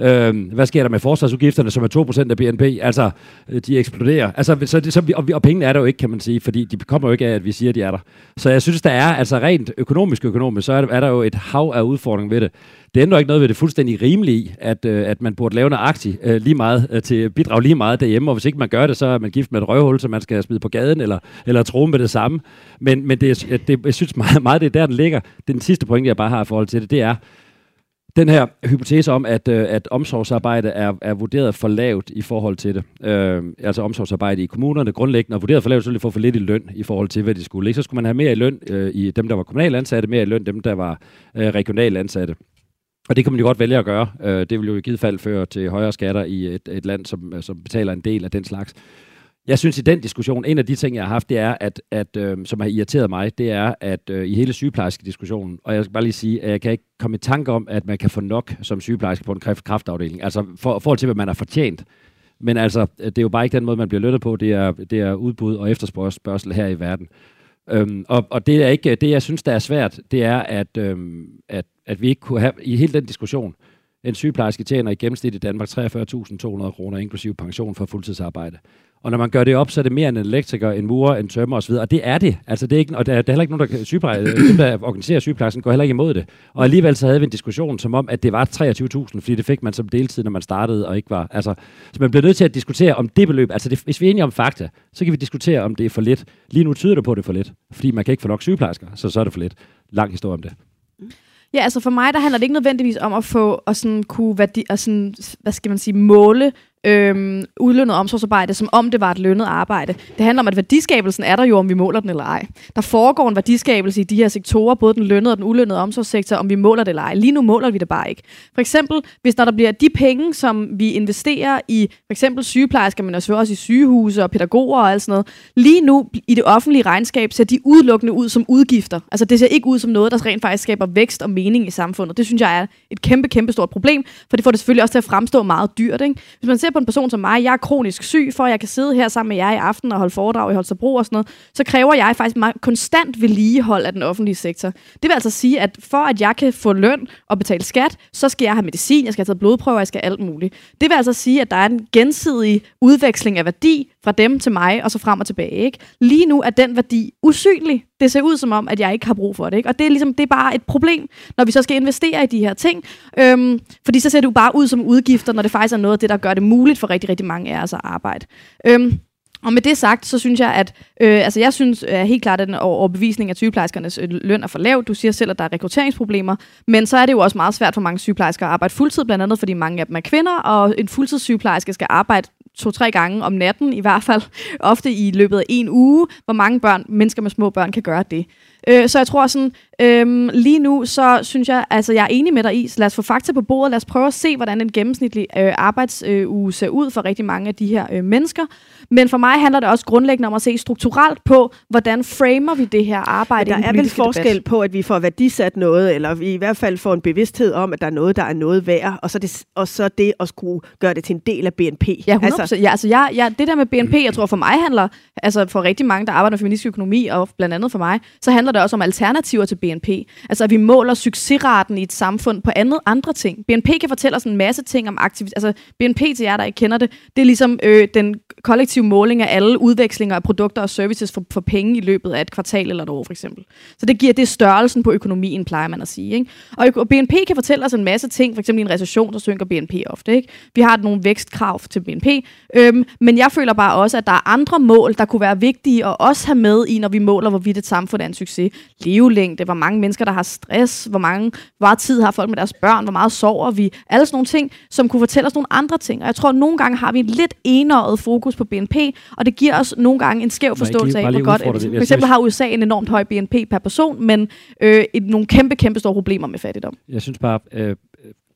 Øh, hvad sker der med forsvarsudgifterne, som er 2% af BNP? Altså, øh, de eksploderer. Altså, så, det, så, og, og pengene er der jo ikke, kan man sige, fordi de kommer jo ikke af, at vi siger, at de er der. Så jeg synes, der er, altså rent økonomisk økonomisk, så er der, er der jo et hav af udfordringer ved det. Det ændrer ikke noget ved det fuldstændig rimelige at, øh, at man burde lave en aktie øh, lige meget, øh, til bidrag lige meget derhjemme, og hvis ikke man gør det, så er man gift med et røvhul, som man skal smide på gaden, eller, eller tro med det samme. Men, men det, det, jeg synes meget, meget, det er der, den ligger. Den sidste point, jeg bare har i forhold til det, det er, den her hypotese om, at, øh, at omsorgsarbejde er, er vurderet for lavt i forhold til det, øh, altså omsorgsarbejde i kommunerne grundlæggende, er vurderet for lavt, så ville få for lidt i løn i forhold til, hvad de skulle. Ikke? Så skulle man have mere i løn øh, i dem, der var kommunale ansatte, mere i løn dem, der var øh, regionale ansatte. Og det kan man jo godt vælge at gøre. Øh, det vil jo i givet fald føre til højere skatter i et, et land, som, som betaler en del af den slags. Jeg synes i den diskussion, en af de ting, jeg har haft, det er, at, at øh, som har irriteret mig, det er, at øh, i hele sygeplejerske diskussionen, og jeg skal bare lige sige, at jeg kan ikke komme i tanke om, at man kan få nok som sygeplejerske på en kræft, kraftafdeling. Altså for, forhold til, hvad man har fortjent. Men altså, det er jo bare ikke den måde, man bliver lønnet på. Det er, det er udbud og efterspørgsel her i verden. Øhm, og, og det er ikke det, jeg synes, der er svært, det er, at, øhm, at, at vi ikke kunne have, i hele den diskussion, En sygeplejerske tjener i gennemsnit i Danmark 43.200 kroner, inklusive pension for fuldtidsarbejde. Og når man gør det op, så er det mere end en elektriker, en murer, en tømmer osv. Og det er det. Altså, det er ikke, og der, der er heller ikke nogen, der, sygepleje, øh, dem, der organiserer sygeplejersken, går heller ikke imod det. Og alligevel så havde vi en diskussion som om, at det var 23.000, fordi det fik man som deltid, når man startede, og ikke var... Altså, så man bliver nødt til at diskutere om det beløb. Altså, det, hvis vi er enige om fakta, så kan vi diskutere, om det er for lidt. Lige nu tyder det på, at det er for lidt, fordi man kan ikke få nok sygeplejersker, så så er det for lidt. Lang historie om det. Ja, altså for mig, der handler det ikke nødvendigvis om at få og sådan kunne værdi, og sådan, hvad skal man sige, måle øhm, udlønnet omsorgsarbejde, som om det var et lønnet arbejde. Det handler om, at værdiskabelsen er der jo, om vi måler den eller ej. Der foregår en værdiskabelse i de her sektorer, både den lønnede og den ulønnede omsorgssektor, om vi måler det eller ej. Lige nu måler vi det bare ikke. For eksempel, hvis der, der bliver de penge, som vi investerer i for eksempel sygeplejersker, men også i sygehuse og pædagoger og alt sådan noget, lige nu i det offentlige regnskab ser de udelukkende ud som udgifter. Altså det ser ikke ud som noget, der rent faktisk skaber vækst og mening i samfundet. Det synes jeg er et kæmpe, kæmpe stort problem, for det får det selvfølgelig også til at fremstå meget dyrt. Ikke? Hvis man ser ser på en person som mig, jeg er kronisk syg, for at jeg kan sidde her sammen med jer i aften og holde foredrag i Holstebro og sådan noget, så kræver jeg faktisk meget konstant vedligehold af den offentlige sektor. Det vil altså sige, at for at jeg kan få løn og betale skat, så skal jeg have medicin, jeg skal have taget blodprøver, jeg skal alt muligt. Det vil altså sige, at der er en gensidig udveksling af værdi fra dem til mig, og så frem og tilbage. Ikke? Lige nu er den værdi usynlig. Det ser ud som om, at jeg ikke har brug for det. Ikke? Og det er, ligesom, det er bare et problem, når vi så skal investere i de her ting. Øhm, fordi så ser det jo bare ud som udgifter, når det faktisk er noget af det, der gør det muligt for rigtig, rigtig mange af os at arbejde. Øhm, og med det sagt, så synes jeg, at øh, altså jeg synes øh, helt klart, at den overbevisning af sygeplejerskernes øh, løn er for lav. Du siger selv, at der er rekrutteringsproblemer, men så er det jo også meget svært for mange sygeplejersker at arbejde fuldtid, blandt andet fordi mange af dem er kvinder, og en fuldtidssygeplejerske skal arbejde to-tre gange om natten, i hvert fald ofte i løbet af en uge, hvor mange børn, mennesker med små børn kan gøre det. Øh, så jeg tror sådan, øh, lige nu, så synes jeg, altså jeg er enig med dig i, så lad os få fakta på bordet, lad os prøve at se, hvordan en gennemsnitlig øh, arbejdsuge ser ud for rigtig mange af de her øh, mennesker. Men for mig handler det også grundlæggende om at se strukturelt på, hvordan framer vi det her arbejde Men der er vel forskel debat. på, at vi får værdisat noget, eller vi i hvert fald får en bevidsthed om, at der er noget, der er noget værd, og så det, og så det at skulle gøre det til en del af BNP. Ja, 100%. Altså, ja, altså jeg, jeg, det der med BNP, jeg tror for mig handler, altså for rigtig mange, der arbejder med feministisk økonomi, og blandt andet for mig, så handler det også om alternativer til BNP. Altså at vi måler succesraten i et samfund på andet, andre ting. BNP kan fortælle os en masse ting om aktivitet. Altså BNP til jer, der ikke kender det, det er ligesom øh, den kollektive måling af alle udvekslinger af produkter og services for, for penge i løbet af et kvartal eller et år, for eksempel. Så det giver det størrelsen på økonomien, plejer man at sige. Ikke? Og BNP kan fortælle os en masse ting, for eksempel i en recession, så synker BNP ofte. Ikke? Vi har nogle vækstkrav til BNP, øhm, men jeg føler bare også, at der er andre mål, der kunne være vigtige at også have med i, når vi måler, hvorvidt et samfund er en succes. Levelængde, hvor mange mennesker, der har stress, hvor mange hvor meget tid har folk med deres børn, hvor meget sover vi, alle sådan nogle ting, som kunne fortælle os nogle andre ting. Og jeg tror, at nogle gange har vi en lidt enøjet fokus på BNP, og det giver os nogle gange en skæv forståelse af, hvor godt det. For eksempel har USA en enormt høj BNP per person, men øh, et, nogle kæmpe, kæmpe store problemer med fattigdom. Jeg synes bare, øh,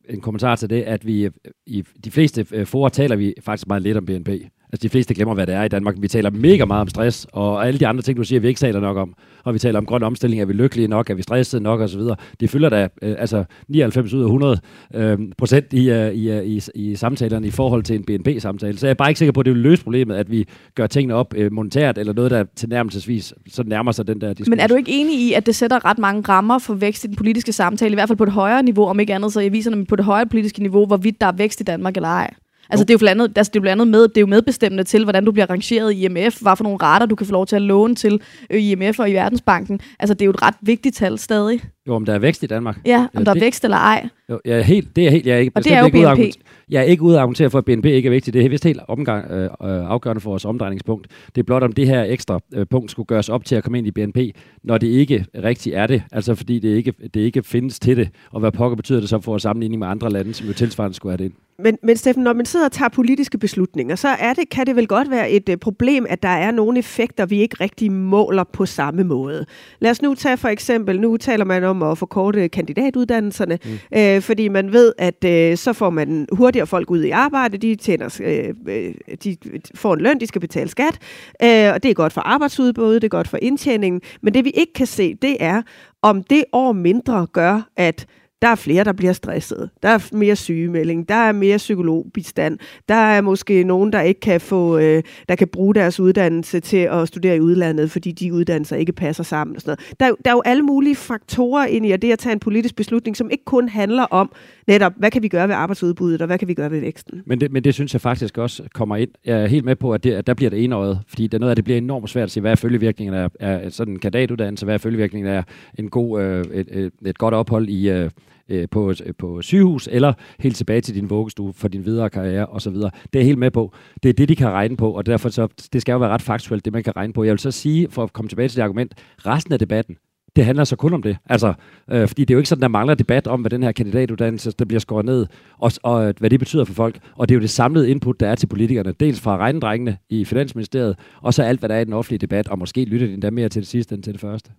en kommentar til det, at vi i de fleste øh, forer taler vi faktisk meget lidt om BNP. Altså de fleste glemmer, hvad det er i Danmark. Vi taler mega meget om stress, og alle de andre ting, du siger, vi ikke taler nok om. Og vi taler om grøn omstilling, er vi lykkelige nok, er vi stressede nok osv. Det fylder da øh, altså 99 ud af 100 øh, procent i, uh, i, uh, i, i samtalerne i forhold til en BNP-samtale. Så jeg er bare ikke sikker på, at det vil løse problemet, at vi gør tingene op øh, monetært, eller noget, der tilnærmelsesvis så nærmer sig den der diskussion. Men er du ikke enig i, at det sætter ret mange rammer for vækst i den politiske samtale, i hvert fald på et højere niveau, om ikke andet, så i aviserne på det højere politiske niveau, hvorvidt der er vækst i Danmark eller ej? Altså, det er jo blandt andet, altså, det er blandt andet med, det er jo medbestemmende til, hvordan du bliver rangeret i IMF, hvad for nogle rater, du kan få lov til at låne til øh, IMF og i Verdensbanken. Altså, det er jo et ret vigtigt tal stadig. Jo, om der er vækst i Danmark. Ja, om ja, der det, er vækst eller ej. Jo, jeg er helt, det er helt, jeg er ikke, og det er jo ikke BNP. Jeg er ikke ude at argumentere for, at BNP ikke er vigtigt. Det er vist helt omgang, øh, øh, afgørende for vores omdrejningspunkt. Det er blot, om det her ekstra øh, punkt skulle gøres op til at komme ind i BNP, når det ikke rigtigt er det. Altså fordi det ikke, det ikke findes til det. Og hvad pokker betyder det så for sammenligning med andre lande, som jo tilsvarende skulle have det ind? Men, men Steffen, når man sidder og tager politiske beslutninger, så er det, kan det vel godt være et uh, problem, at der er nogle effekter, vi ikke rigtig måler på samme måde. Lad os nu tage for eksempel, nu taler man om at forkorte kandidatuddannelserne, mm. øh, fordi man ved, at øh, så får man hurtigere folk ud i arbejde, de, tjener, øh, øh, de får en løn, de skal betale skat, øh, og det er godt for arbejdsudbuddet, det er godt for indtjeningen, men det vi ikke kan se, det er, om det år mindre gør, at der er flere, der bliver stresset. Der er mere sygemelding. Der er mere psykologbistand. Der er måske nogen, der ikke kan få, øh, der kan bruge deres uddannelse til at studere i udlandet, fordi de uddannelser ikke passer sammen. Og sådan noget. Der, der er jo alle mulige faktorer ind i at det at tage en politisk beslutning, som ikke kun handler om netop, hvad kan vi gøre ved arbejdsudbuddet, og hvad kan vi gøre ved væksten. Men det, men det synes jeg faktisk også kommer ind. Jeg er helt med på, at, det, at der bliver det enøjet, fordi det er noget af det bliver enormt svært at se, hvad er følgevirkningen af, af sådan en kandidatuddannelse, hvad er følgevirkningen af en god, øh, et, et, et godt ophold i, øh, øh, på, på sygehus, eller helt tilbage til din vuggestue for din videre karriere osv. Det er jeg helt med på. Det er det, de kan regne på, og derfor så, det skal jo være ret faktuelt, det man kan regne på. Jeg vil så sige, for at komme tilbage til det argument, resten af debatten, det handler så kun om det. Altså, øh, fordi det er jo ikke sådan, der mangler debat om, hvad den her kandidatuddannelse, der bliver skåret ned, og, og hvad det betyder for folk. Og det er jo det samlede input, der er til politikerne. Dels fra regnedrengene i Finansministeriet, og så alt, hvad der er i den offentlige debat, og måske lytter de endda mere til det sidste end til det første.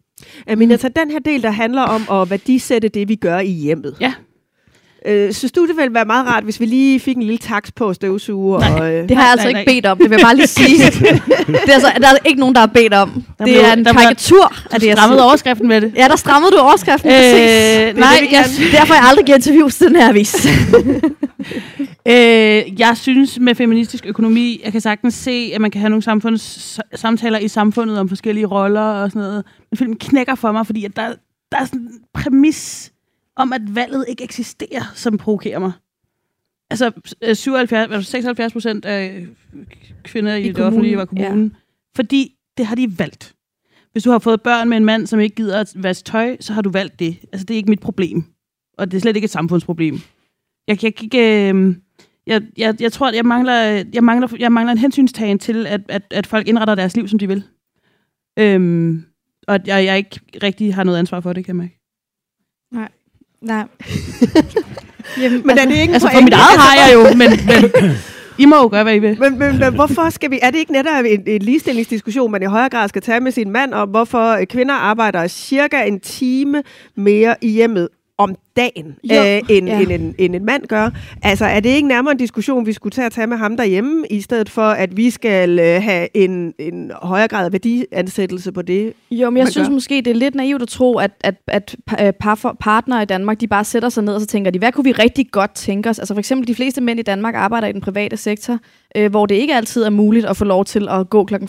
Men altså, den her del, der handler om at værdisætte det, vi gør i hjemmet. Ja. Øh, synes du, det ville være meget rart, hvis vi lige fik en lille taks på støvsuger? Nej, og, øh... det har jeg altså nej, ikke bedt om. Det vil jeg bare lige sige. det er altså, der er ikke nogen, der har bedt om. Der det blev- er en der karikatur af det, jeg strammede siger. overskriften med det. Ja, der strammede du overskriften, Øh, præcis. nej, vi jeg, Derfor har jeg aldrig givet interviews til den her avis. øh, jeg synes med feministisk økonomi, jeg kan sagtens se, at man kan have nogle samfunds, samtaler i samfundet om forskellige roller og sådan noget. Men filmen knækker for mig, fordi at der, der er sådan en præmis om, at valget ikke eksisterer, som provokerer mig. Altså, øh, 77, altså 76 procent af kvinder i, I I det kommunen, offentlige var kommunen. Ja. Fordi det har de valgt. Hvis du har fået børn med en mand, som ikke gider at vaske tøj, så har du valgt det. Altså, det er ikke mit problem. Og det er slet ikke et samfundsproblem. Jeg kan ikke... Øh, jeg, jeg, jeg tror, at jeg mangler, jeg mangler, jeg mangler en hensynstagen til, at, at, at folk indretter deres liv, som de vil. Øhm, og at jeg, jeg ikke rigtig har noget ansvar for det, kan man ikke. Nej. Jamen, Men er det ikke Altså, for mit eget har jeg jo, men, men I må jo gøre, hvad I vil. Men, men, men hvorfor skal vi, er det ikke netop en, en ligestillingsdiskussion, man i højere grad skal tage med sin mand, om hvorfor kvinder arbejder cirka en time mere i hjemmet om dagen, Jo, øh, end, ja. end, en, end en mand gør. Altså, er det ikke nærmere en diskussion, vi skulle tage at tage med ham derhjemme, i stedet for, at vi skal øh, have en, en højere grad af værdiansættelse på det? Jo, men jeg synes gør. måske, det er lidt naivt at tro, at, at, at øh, par, partnere i Danmark, de bare sætter sig ned og så tænker de, hvad kunne vi rigtig godt tænke os? Altså for eksempel, de fleste mænd i Danmark arbejder i den private sektor, øh, hvor det ikke altid er muligt at få lov til at gå kl. 15.30.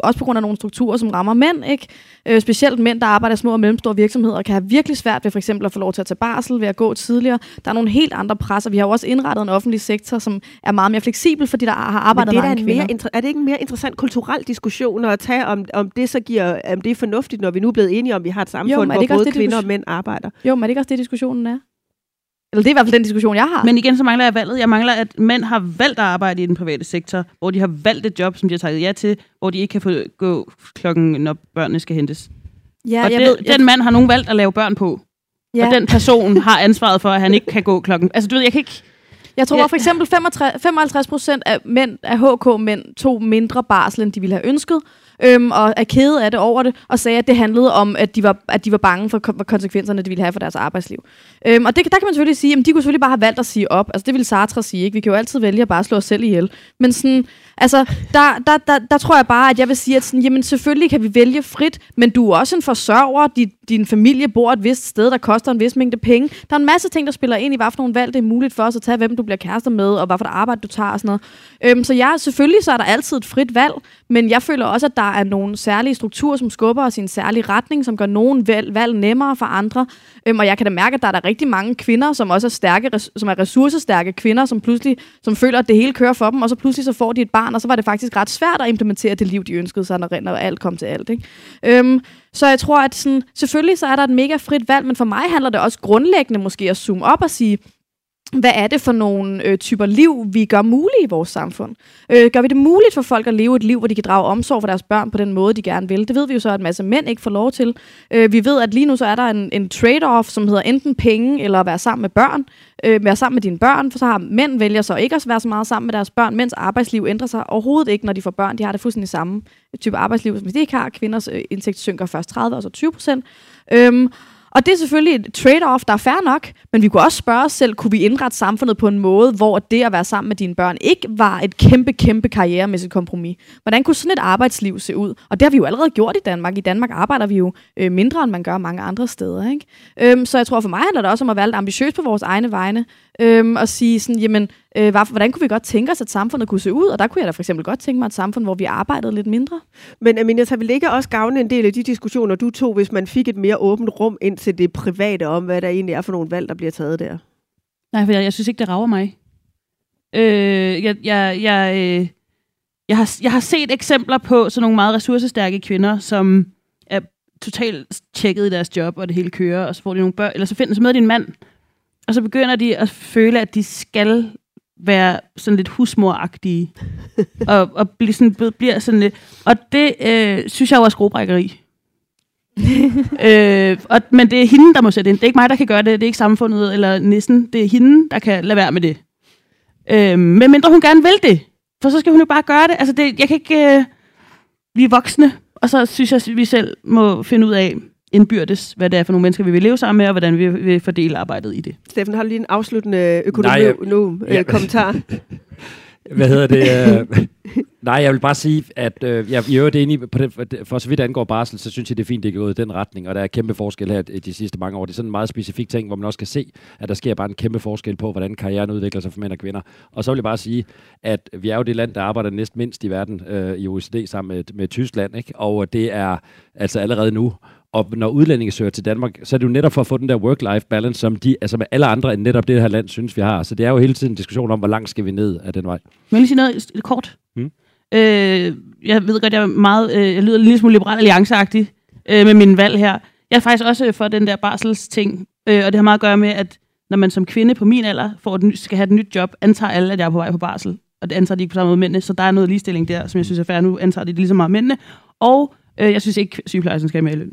Også på grund af nogle strukturer, som rammer mænd, ikke? Øh, specielt mænd, der arbejder i små og mellemstore virksomheder, kan have virkelig svært ved for eksempel at få lov til at tage barsel, ved at gå tidligere. Der er nogle helt andre presser. Vi har jo også indrettet en offentlig sektor, som er meget mere fleksibel, fordi der har arbejdet Men det er, mange kvinder. mere inter- er det ikke en mere interessant kulturel diskussion at tage, om, om det så giver, om det er fornuftigt, når vi nu er blevet enige om, at vi har et samfund, Jo, hvor både det, kvinder og mænd arbejder? Jo, men er det ikke også det, diskussionen er? Eller det er i hvert fald den diskussion, jeg har. Men igen, så mangler jeg valget. Jeg mangler, at mænd har valgt at arbejde i den private sektor, hvor de har valgt et job, som de har taget ja til, hvor de ikke kan få gå klokken, når børnene skal hentes. ja, og jeg det, ved, jeg, den mand har nogen valgt at lave børn på. Ja. Og den person har ansvaret for, at han ikke kan gå klokken... Altså, du ved, jeg kan ikke... Jeg tror Ja. for eksempel 65, 55 procent af mænd af HK-mænd tog mindre barsel, end de ville have ønsket, øhm, og er kede af det over det, og sagde, at det handlede om, at de var, at de var bange for ko- konsekvenserne, det ville have for deres arbejdsliv. Øhm, og det, der kan man selvfølgelig sige, at de kunne selvfølgelig bare have valgt at sige op. Altså det ville Sartre sige, ikke? Vi kan jo altid vælge at bare slå os selv ihjel. Men sådan, altså, der, der, der, der tror jeg bare, at jeg vil sige, at sådan, jamen selvfølgelig kan vi vælge frit, men du er også en forsørger, din, din familie bor et vist sted, der koster en vis mængde penge. Der er en masse ting, der spiller ind i, hvad for nogle valg det er muligt for os at tage, hvem du bliver kærester med, og hvad for et arbejde du tager og sådan noget. Øhm, så ja, selvfølgelig så er der altid et frit valg, men jeg føler også, at der er nogle særlige strukturer, som skubber os i en særlig retning, som gør nogle valg, valg nemmere for andre. Øhm, og jeg kan da mærke, at der er der rigtig mange kvinder, som også er stærke, som er ressourcestærke kvinder, som pludselig som føler, at det hele kører for dem, og så pludselig så får de et barn, og så var det faktisk ret svært at implementere det liv, de ønskede sig, når, når alt kom til alt. Ikke? Øhm, så jeg tror, at sådan, selvfølgelig så er der et mega frit valg, men for mig handler det også grundlæggende måske at zoome op og sige, hvad er det for nogle øh, typer liv, vi gør mulige i vores samfund? Øh, gør vi det muligt for folk at leve et liv, hvor de kan drage omsorg for deres børn på den måde, de gerne vil? Det ved vi jo så, at en masse mænd ikke får lov til. Øh, vi ved, at lige nu så er der en, en trade-off, som hedder enten penge eller at være sammen med børn. Øh, være sammen med dine børn, for så har mænd vælger så ikke at være så meget sammen med deres børn, mens arbejdsliv ændrer sig overhovedet ikke, når de får børn. De har det fuldstændig samme type arbejdsliv, som de ikke har. Kvinders øh, indtægt synker først 30 og så 20 procent. Øhm, og det er selvfølgelig et trade-off, der er fair nok, men vi kunne også spørge os selv, kunne vi indrette samfundet på en måde, hvor det at være sammen med dine børn ikke var et kæmpe, kæmpe karrieremæssigt kompromis? Hvordan kunne sådan et arbejdsliv se ud? Og det har vi jo allerede gjort i Danmark. I Danmark arbejder vi jo øh, mindre, end man gør mange andre steder. Ikke? Øhm, så jeg tror for mig handler det også om at være lidt ambitiøs på vores egne vegne, øhm, og sige sådan, jamen, øh, hvordan kunne vi godt tænke os, at samfundet kunne se ud? Og der kunne jeg da for eksempel godt tænke mig et samfund, hvor vi arbejdede lidt mindre. Men Aminia, så vil ikke også gavne en del af de diskussioner, du tog, hvis man fik et mere åbent rum ind til det private om, hvad der egentlig er for nogle valg, der bliver taget der? Nej, for jeg, jeg synes ikke, det rager mig. Øh, jeg, jeg, jeg, øh, jeg, har, jeg har set eksempler på sådan nogle meget ressourcestærke kvinder, som er totalt tjekket i deres job, og det hele kører, og så får de nogle børn, eller så finder så med din mand, og så begynder de at føle, at de skal være sådan lidt husmoragtige, og, og blive sådan, bliver sådan lidt, og det øh, synes jeg jo er skruebrækkeri. øh, og, men det er hende, der må sætte ind. Det er ikke mig, der kan gøre det. Det er ikke samfundet eller nissen. Det er hende, der kan lade være med det. Øh, men mindre hun gerne vil det. For så skal hun jo bare gøre det. Altså, det, jeg kan ikke øh, blive voksne. Og så synes jeg, at vi selv må finde ud af indbyrdes, hvad det er for nogle mennesker, vi vil leve sammen med, og hvordan vi vil fordele arbejdet i det. Steffen, har du lige en afsluttende økonomi-kommentar? Hvad hedder det? Øh, nej, jeg vil bare sige, at øh, jeg i øvrigt enig på det, for så vidt angår barsel, så synes jeg, det er fint, det er gået i den retning, og der er kæmpe forskel her de sidste mange år. Det er sådan en meget specifik ting, hvor man også kan se, at der sker bare en kæmpe forskel på, hvordan karrieren udvikler sig for mænd og kvinder. Og så vil jeg bare sige, at vi er jo det land, der arbejder næst mindst i verden øh, i OECD sammen med, med Tyskland, ikke? og det er altså allerede nu. Og når udlændinge søger til Danmark, så er det jo netop for at få den der work-life balance, som de, altså med alle andre end netop det her land, synes vi har. Så det er jo hele tiden en diskussion om, hvor langt skal vi ned af den vej. Men jeg sige noget kort? Hmm? Øh, jeg ved godt, jeg er meget, øh, jeg lyder lille smule liberal allianceagtig øh, med min valg her. Jeg er faktisk også for den der barselsting, øh, og det har meget at gøre med, at når man som kvinde på min alder får et, skal have et nyt job, antager alle, at jeg er på vej på barsel. Og det antager de ikke på samme måde mændene, så der er noget ligestilling der, som jeg synes er fair. Nu antager de det lige så meget mændene. Og øh, jeg synes ikke, sygeplejersken skal have mere løn.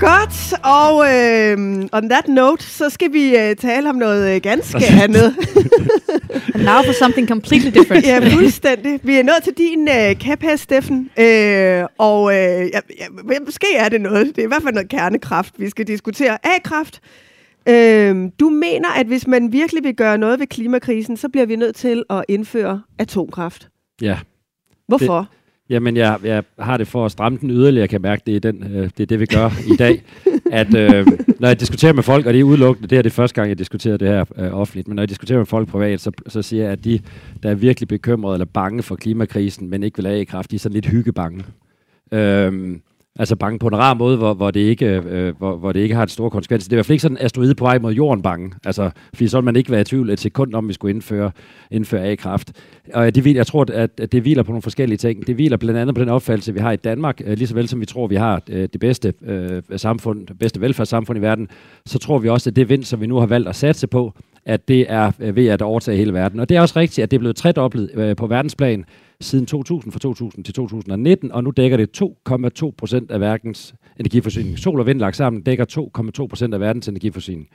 Godt, og øh, on that note, så skal vi øh, tale om noget øh, ganske andet. And now for something completely different. ja, fuldstændig. Vi er nået til din øh, kæphest, Steffen. Øh, og øh, ja, ja, måske er det noget. Det er i hvert fald noget kernekraft, vi skal diskutere. A-kraft. Øh, du mener, at hvis man virkelig vil gøre noget ved klimakrisen, så bliver vi nødt til at indføre atomkraft. Ja. Hvorfor? Det, Jamen, jeg, jeg har det for at stramme den yderligere. Jeg kan mærke, det er, den, øh, det, er det, vi gør i dag. At øh, når jeg diskuterer med folk, og det er udelukkende, det er det første gang, jeg diskuterer det her øh, offentligt, men når jeg diskuterer med folk privat, så, så siger jeg, at de, der er virkelig bekymrede eller bange for klimakrisen, men ikke vil have i kraft, de er sådan lidt hyggebange. Øh, Altså bange på en rar måde, hvor, hvor, det ikke, øh, hvor, hvor det ikke har et stor konsekvens. Det er i hvert fald ikke sådan en asteroide på vej mod jorden bange. Altså, fordi så man ikke være i tvivl et sekund om, vi skulle indføre, indføre A-kraft. Og det, jeg tror, at, det hviler på nogle forskellige ting. Det hviler blandt andet på den opfattelse, vi har i Danmark. Øh, lige så vel som vi tror, vi har øh, det bedste øh, samfund, det bedste velfærdssamfund i verden, så tror vi også, at det vind, som vi nu har valgt at satse på, at det er øh, ved at overtage hele verden. Og det er også rigtigt, at det er blevet tredoblet øh, på verdensplan siden 2000, fra 2000 til 2019, og nu dækker det 2,2 procent af verdens energiforsyning. Sol og vind lagt sammen dækker 2,2 procent af verdens energiforsyning.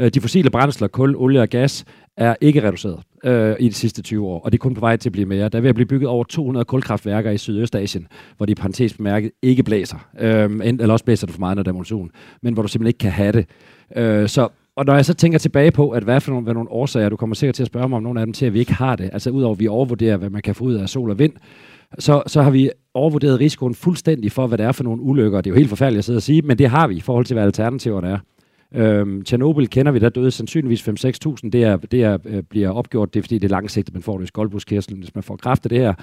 Øh, de fossile brændsler, kul, olie og gas, er ikke reduceret øh, i de sidste 20 år, og det er kun på vej til at blive mere. Der vil blive bygget over 200 kulkraftværker i Sydøstasien, hvor de parentes bemærket ikke blæser, øh, eller også blæser det for meget, når der er monsun, men hvor du simpelthen ikke kan have det. Øh, så og når jeg så tænker tilbage på, at hvad for nogle, hvad nogle årsager, du kommer sikkert til at spørge mig om nogle af dem til, at vi ikke har det, altså udover at vi overvurderer, hvad man kan få ud af sol og vind, så, så har vi overvurderet risikoen fuldstændig for, hvad det er for nogle ulykker. Det er jo helt forfærdeligt at sidde og sige, men det har vi i forhold til, hvad alternativerne er. Øhm, Tjernobyl kender vi, der døde sandsynligvis 5-6.000. Det, er, det er, øh, bliver opgjort, det er fordi det er langsigtet, man får det i skoldbuskærsel, hvis man får kraft af det her.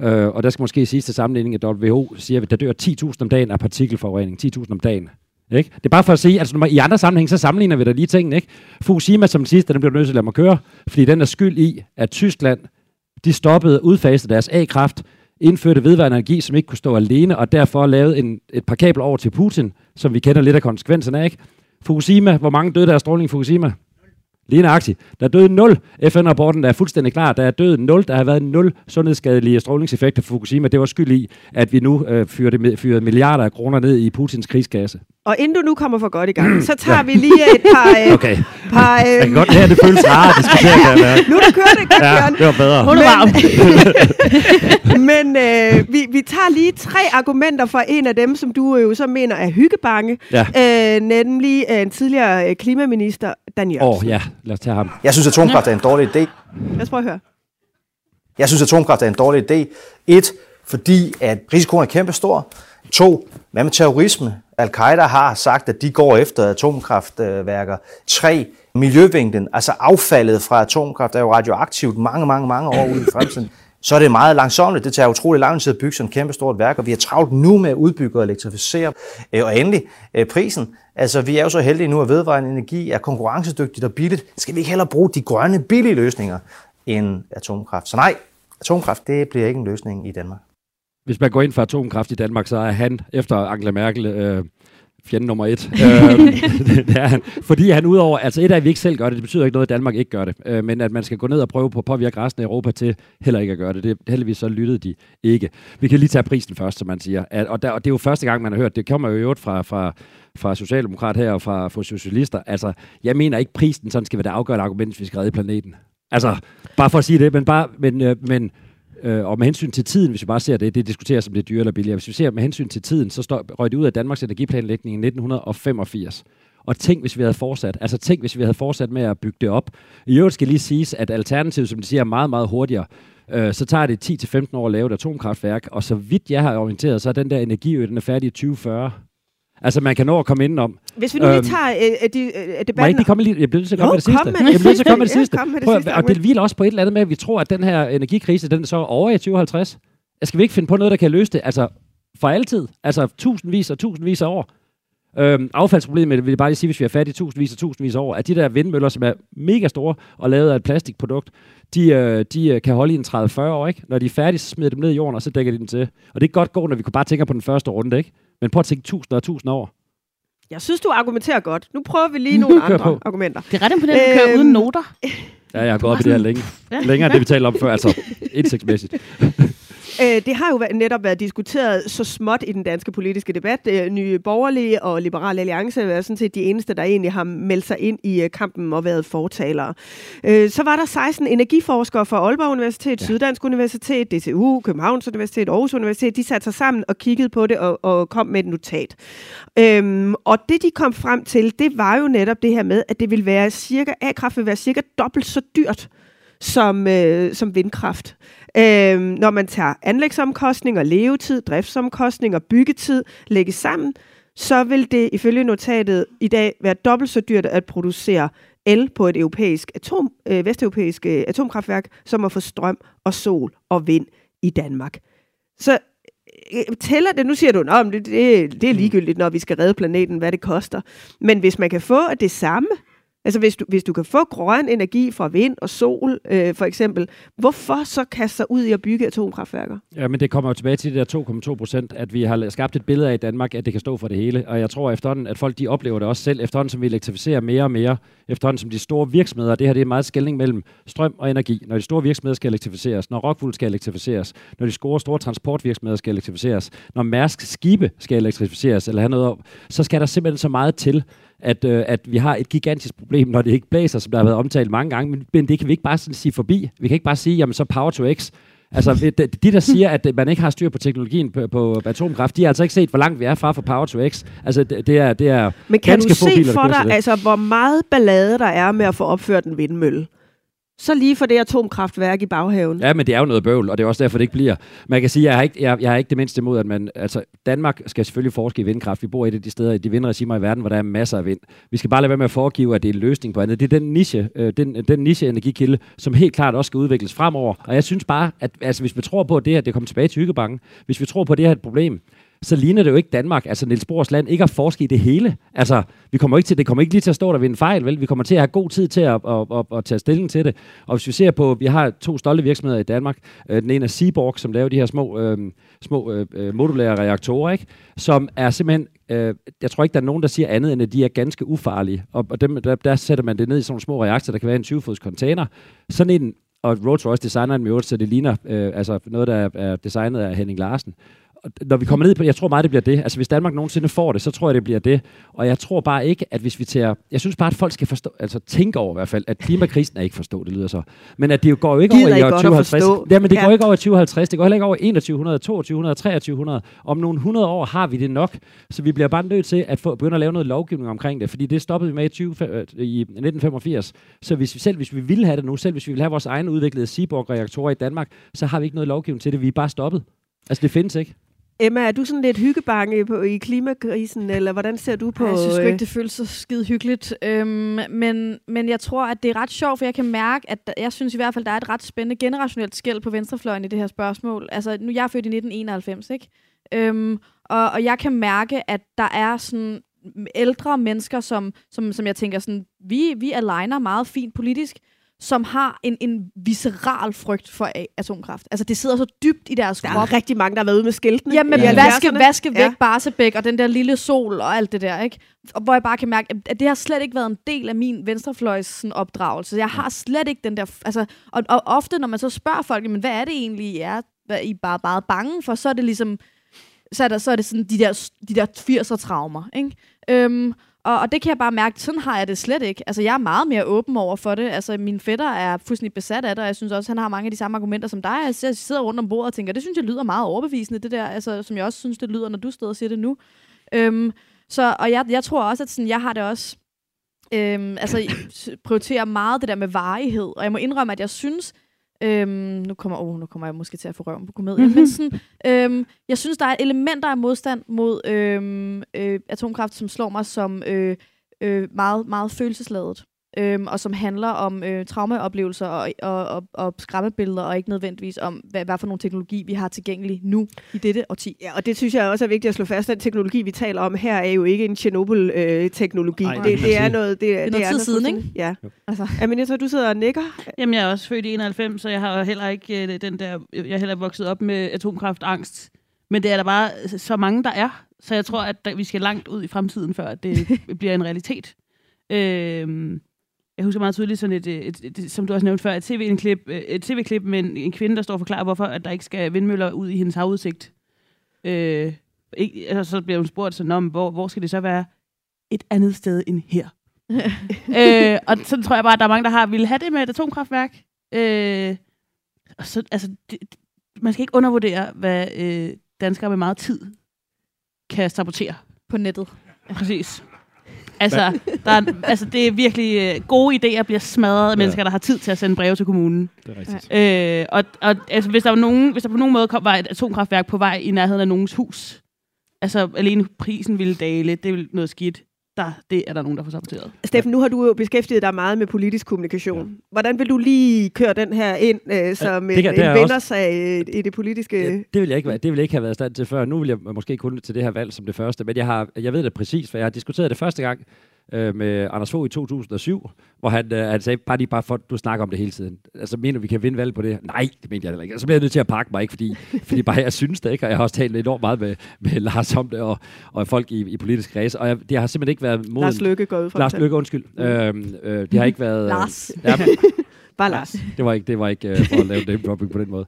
Øh, og der skal måske sige til sammenligning, at WHO siger, at der dør 10.000 om dagen af partikelforurening. 10.000 om dagen. Ikke? Det er bare for at sige, altså i andre sammenhæng, så sammenligner vi da lige tingene. Ikke? Fukushima som sidste, den blev nødt til at lade mig køre, fordi den er skyld i, at Tyskland, de stoppede udfasede deres A-kraft, indførte vedvarende energi, som ikke kunne stå alene, og derfor lavede en, et par kabler over til Putin, som vi kender lidt af konsekvenserne af. Ikke? Fukushima, hvor mange døde der af stråling i Fukushima? Lige nøjagtigt. Der er døde 0. FN-rapporten der er fuldstændig klar. Der er døde 0. Der har været 0 sundhedsskadelige strålingseffekter for Fukushima. Det var skyld i, at vi nu øh, fyrede, fyrede milliarder af kroner ned i Putins krigskasse. Og inden du nu kommer for godt i gang, så tager ja. vi lige et par... Øh, Okay. par øh, Jeg kan godt lære, at det føles rart at diskutere, kan jeg nu er det kørt det godt, Ja, Jørgen. det var bedre. Hun er varm. Men øh, vi, vi tager lige tre argumenter fra en af dem, som du jo så mener er hyggebange. Ja. Øh, nemlig øh, en tidligere øh, klimaminister, Dan Jørgensen. Åh, oh, ja. Lad os tage ham. Jeg synes, atomkraft er en dårlig idé. Lad os prøve at høre. Jeg synes, atomkraft er en dårlig idé. Et, fordi at risikoen er kæmpestor. To, hvad med terrorisme? Al-Qaida har sagt, at de går efter atomkraftværker. Tre, miljøvinklen, altså affaldet fra atomkraft er jo radioaktivt mange, mange, mange år ude i fremtiden. Så er det meget langsomt. Det tager utrolig lang tid at bygge sådan et kæmpe stort værk, og vi er travlt nu med at udbygge og elektrificere. Øh, og endelig øh, prisen. Altså, vi er jo så heldige nu, at vedvarende energi er konkurrencedygtigt og billigt. Skal vi ikke hellere bruge de grønne, billige løsninger end atomkraft? Så nej, atomkraft, det bliver ikke en løsning i Danmark. Hvis man går ind for atomkraft i Danmark, så er han, efter Angela Merkel, øh, fjende nummer et. øh, det er han. Fordi han udover, altså et af, at vi ikke selv gør det, det betyder ikke noget, at Danmark ikke gør det. Øh, men at man skal gå ned og prøve på at påvirke resten af Europa til heller ikke at gøre det. det heldigvis så lyttede de ikke. Vi kan lige tage prisen først, som man siger. At, og, der, og det er jo første gang, man har hørt, det kommer jo i øvrigt fra, fra, fra Socialdemokrat her og fra, fra socialister. Altså, jeg mener ikke, prisen sådan skal være det afgørende argument, hvis vi skal redde planeten. Altså, bare for at sige det, men bare, men, øh, men Øh, og med hensyn til tiden, hvis vi bare ser det, det diskuteres, om det er dyre eller billigere. Hvis vi ser med hensyn til tiden, så står, røg det ud af Danmarks energiplanlægning i 1985. Og tænk, hvis vi havde fortsat. Altså tænk, hvis vi havde fortsat med at bygge det op. I øvrigt skal lige siges, at alternativet, som de siger, er meget, meget hurtigere. Øh, så tager det 10-15 år at lave et atomkraftværk, og så vidt jeg har orienteret, så er den der energiø, den er færdig i 2040. Altså, man kan nå at komme indenom. Hvis vi nu lige Øhm, tager øh, de, øh, Må jeg debatten... ikke lige komme lige? Jeg bliver nødt til at komme Jo, med det sidste. kom med det jeg bliver nødt til at komme med det sidste. Ja, med det Prøv, sidste, og det hviler også på et eller andet med, at vi tror, at den her energikrise, den er så over i 2050. Skal vi ikke finde på noget, der kan løse det? Altså, for altid. Altså, tusindvis og tusindvis af år. Øhm, affaldsproblemet, vil jeg bare lige sige, hvis vi er færdige i tusindvis og tusindvis af år, at de der vindmøller, som er mega store og lavet af et plastikprodukt, de, øh, de øh, kan holde i en 30-40 år, ikke? Når de er færdige, så smider de dem ned i jorden, og så dækker de dem til. Og det er godt gå, når vi kunne bare tænke på den første runde, ikke? Men prøv at tænke tusinder og tusinder år. Jeg synes, du argumenterer godt. Nu prøver vi lige nogle andre på. argumenter. Det er ret imponerende, at du kører Øhm, uden noter. Ja, jeg har gået op i det her længe. Længere end det, vi talte om før, altså indsigtsmæssigt. Øh, det har jo netop været diskuteret så småt i den danske politiske debat. Øh, Nye Borgerlige og Liberale Alliance er sådan set de eneste, der egentlig har meldt sig ind i øh, kampen og været fortalere. Øh, så var der 16 energiforskere fra Aalborg Universitet, ja. Syddansk Universitet, DTU, Københavns Universitet, Aarhus Universitet. De satte sig sammen og kiggede på det og, og kom med et notat. Øhm, og det, de kom frem til, det var jo netop det her med, at det vil være cirka, A-kraft vil være cirka dobbelt så dyrt som, øh, som vindkraft. Øhm, når man tager anlægsomkostninger, levetid, driftsomkostninger, byggetid, lægge sammen, så vil det ifølge notatet i dag være dobbelt så dyrt at producere el på et europæisk atom, øh, vesteuropæisk øh, atomkraftværk, som at få strøm og sol og vind i Danmark. Så øh, tæller det, nu siger du, at det, det, det er ligegyldigt, når vi skal redde planeten, hvad det koster. Men hvis man kan få det samme, altså hvis du, hvis du kan få grøn energi fra vind og sol, øh, for eksempel, hvorfor så kaste sig ud i at bygge atomkraftværker? Ja, men det kommer jo tilbage til det der 2,2 procent, at vi har skabt et billede af i Danmark, at det kan stå for det hele. Og jeg tror efterhånden, at folk de oplever det også selv, efterhånden som vi elektrificerer mere og mere, efterhånden som de store virksomheder, det her det er meget skældning mellem strøm og energi. Når de store virksomheder skal elektrificeres, når Rockwool skal elektrificeres, når de store, store transportvirksomheder skal elektrificeres, når Mærsk skibe skal elektrificeres, eller have noget op, så skal der simpelthen så meget til, at, øh, at vi har et gigantisk problem, når det ikke blæser, som der har været omtalt mange gange, men, men det kan vi ikke bare sådan sige forbi. Vi kan ikke bare sige, jamen så power to x. Altså, de, de, der siger, at man ikke har styr på teknologien på, på atomkraft, de har altså ikke set, hvor langt vi er fra fra power to x. Altså, det, det er, det er Men kan du se biler, der for dig, altså, hvor meget ballade der er med at få opført en vindmølle? Så lige for det atomkraftværk i baghaven. Ja, men det er jo noget bøvl, og det er også derfor, det ikke bliver. Man kan sige, jeg har ikke, jeg, jeg har ikke det mindste imod, at man... Altså, Danmark skal selvfølgelig forske i vindkraft. Vi bor i et af de steder, i de vindregimer i verden, hvor der er masser af vind. Vi skal bare lade være med at foregive, at det er en løsning på andet. Det er den niche, øh, den, den niche energikilde, som helt klart også skal udvikles fremover. Og jeg synes bare, at altså, hvis vi tror på, at det her, det kommer tilbage til hyggebanken, hvis vi tror på, at det her er et problem, så ligner det jo ikke Danmark, altså Niels Bohrs land, ikke at forske i det hele. Altså, vi kommer ikke til, det kommer ikke lige til at stå der ved en fejl, vel? Vi kommer til at have god tid til at, at, at, at tage stilling til det. Og hvis vi ser på, vi har to stolte virksomheder i Danmark. Øh, den ene er Seaborg, som laver de her små, øh, små øh, øh, modulære reaktorer, ikke? som er simpelthen Øh, jeg tror ikke, der er nogen, der siger andet, end at de er ganske ufarlige. Og, og dem, der, der sætter man det ned i sådan nogle små reaktorer, der kan være en 20-fods container. Sådan en, og Rolls Royce designer den med så det ligner øh, altså noget, der er designet af Henning Larsen når vi kommer ned på jeg tror meget, det bliver det. Altså, hvis Danmark nogensinde får det, så tror jeg, det bliver det. Og jeg tror bare ikke, at hvis vi tager... Jeg synes bare, at folk skal forstå, altså tænke over i hvert fald, at klimakrisen er ikke forstå, det lyder så. Men at det jo går jo ikke Gider over i år 2050. Jamen, det ja. går ikke over i 2050, det går heller ikke over 2100, 2200, 2300. Om nogle 100 år har vi det nok, så vi bliver bare nødt til at få, begynde at lave noget lovgivning omkring det, fordi det stoppede vi med i, 20, i 1985. Så hvis vi, selv hvis vi ville have det nu, selv hvis vi ville have vores egen udviklede Seaborg-reaktorer i Danmark, så har vi ikke noget lovgivning til det. Vi er bare stoppet. Altså, det findes ikke. Emma, er du sådan lidt hyggebange på, i klimakrisen, eller hvordan ser du på... Jeg synes øh... ikke, det føles så skide hyggeligt. Øhm, men, men jeg tror, at det er ret sjovt, for jeg kan mærke, at jeg synes i hvert fald, der er et ret spændende generationelt skæld på venstrefløjen i det her spørgsmål. Altså, nu jeg er født i 1991, ikke? Øhm, og, og jeg kan mærke, at der er sådan ældre mennesker, som, som, som jeg tænker sådan, vi, vi aligner meget fint politisk, som har en, en visceral frygt for atomkraft. Altså, det sidder så dybt i deres krop. Der er rigtig mange, der har været ude med skiltene. Jamen, ja. vaske, vaske væk ja. Barsebæk og den der lille sol og alt det der, ikke? Og hvor jeg bare kan mærke, at det har slet ikke været en del af min venstrefløjs sådan, opdragelse. Jeg har slet ikke den der... Altså, og, og ofte, når man så spørger folk, men hvad er det egentlig, I er, hvad I bare, bare bange for, så er det ligesom... Så er, der, så er det sådan de der, de der 80'er-traumer, ikke? Øhm, og, og det kan jeg bare mærke, sådan har jeg det slet ikke. Altså, jeg er meget mere åben over for det. Altså, min fætter er fuldstændig besat af det, og jeg synes også, han har mange af de samme argumenter som dig. Altså, jeg sidder rundt om bordet og tænker, det synes jeg lyder meget overbevisende, det der, altså, som jeg også synes, det lyder, når du står og siger det nu. Øhm, så, og jeg, jeg tror også, at sådan, jeg har det også, øhm, altså, prioriterer meget det der med varighed. Og jeg må indrømme, at jeg synes, Øhm, nu, kommer, oh, nu kommer jeg måske til at få røven på komedien, men sådan, øhm, jeg synes, der er elementer af modstand mod øhm, øh, atomkraft, som slår mig som øh, øh, meget, meget følelsesladet øhm, og som handler om øh, traumaoplevelser og, og, og, og skræmmebilleder, og ikke nødvendigvis om, hvad, hvad for nogle teknologi, vi har tilgængelig nu i dette årti. Ja, og det synes jeg også er vigtigt at slå fast. Den teknologi, vi taler om her, er jo ikke en Chernobyl-teknologi. Øh, det, det, er noget, det, det er noget det tid siden, ikke? Ja. Altså. Aminata, du sidder og nikker. Jamen, jeg er også født i 91, så jeg har heller ikke øh, den der... Jeg er heller vokset op med atomkraftangst. Men det er der bare så mange, der er. Så jeg tror, at vi skal langt ud i fremtiden, før det bliver en realitet. Øhm, jeg husker meget tydeligt sådan et, et, et, et som du også nævnte før, et tv-klip, et TV-klip med en, en kvinde, der står og forklarer, hvorfor at der ikke skal vindmøller ud i hendes havudsigt. Øh, ikke, altså, så bliver hun spurgt sådan om, hvor, hvor skal det så være et andet sted end her? øh, og så tror jeg bare, at der er mange, der har ville have det med et atomkraftværk. Øh, og så, altså, det, man skal ikke undervurdere, hvad øh, danskere med meget tid kan sabotere. På nettet. Præcis. Altså, der er, altså, det er virkelig øh, gode idéer bliver smadret af ja. mennesker, der har tid til at sende breve til kommunen. Det er rigtigt. Øh, og og altså, hvis, der var nogen, hvis der på nogen måde kom, var et atomkraftværk på vej i nærheden af nogens hus, altså alene prisen ville dale, det er noget skidt der, det er der nogen, der får saboteret. Steffen, nu har du jo beskæftiget dig meget med politisk kommunikation. Ja. Hvordan vil du lige køre den her ind øh, som ja, det kan, en, en vindersag i det politiske... Ja, det, vil jeg ikke, det vil jeg ikke have været i stand til før. Nu vil jeg måske kun til det her valg som det første, men jeg, har, jeg ved det præcis, for jeg har diskuteret det første gang øh, med Anders Fogh i 2007, hvor han, øh, han sagde, bare lige bare for, du snakker om det hele tiden. Altså, mener vi kan vinde valg på det? Nej, det mener jeg heller ikke. Så bliver jeg nødt til at pakke mig, ikke? Fordi, fordi bare jeg synes det, ikke? Og jeg har også talt enormt meget med, med Lars om det, og, og folk i, i politisk kreds. Og jeg, det har simpelthen ikke været moden... Lars Løkke går ud fra Lars Løkke, undskyld. Mm. Øhm, øh, det har ikke været... Lars. Ja, Bare Lars. Det var ikke, det var ikke uh, for at lave name dropping på den måde.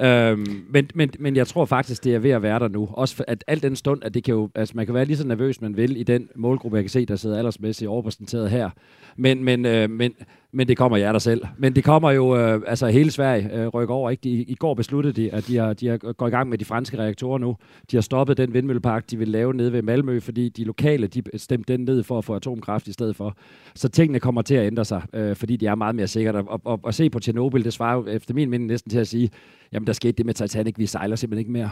Øhm, men, men, men jeg tror faktisk, det er ved at være der nu. Også for, at alt den stund, at det kan jo, altså man kan være lige så nervøs, man vil, i den målgruppe, jeg kan se, der sidder aldersmæssigt overrepræsenteret her. Men, men, øh, men, men det kommer jer der selv. Men det kommer jo, øh, altså hele Sverige øh, rykker over. Ikke? De, I går besluttede de, at de, har, de har går i gang med de franske reaktorer nu. De har stoppet den vindmøllepark, de vil lave nede ved Malmø, fordi de lokale de stemte den ned for at få atomkraft i stedet for. Så tingene kommer til at ændre sig, øh, fordi de er meget mere sikre. Og, og, og se på Tjernobyl, det svarer jo efter min mening næsten til at sige, jamen der skete det med Titanic, vi sejler simpelthen ikke mere.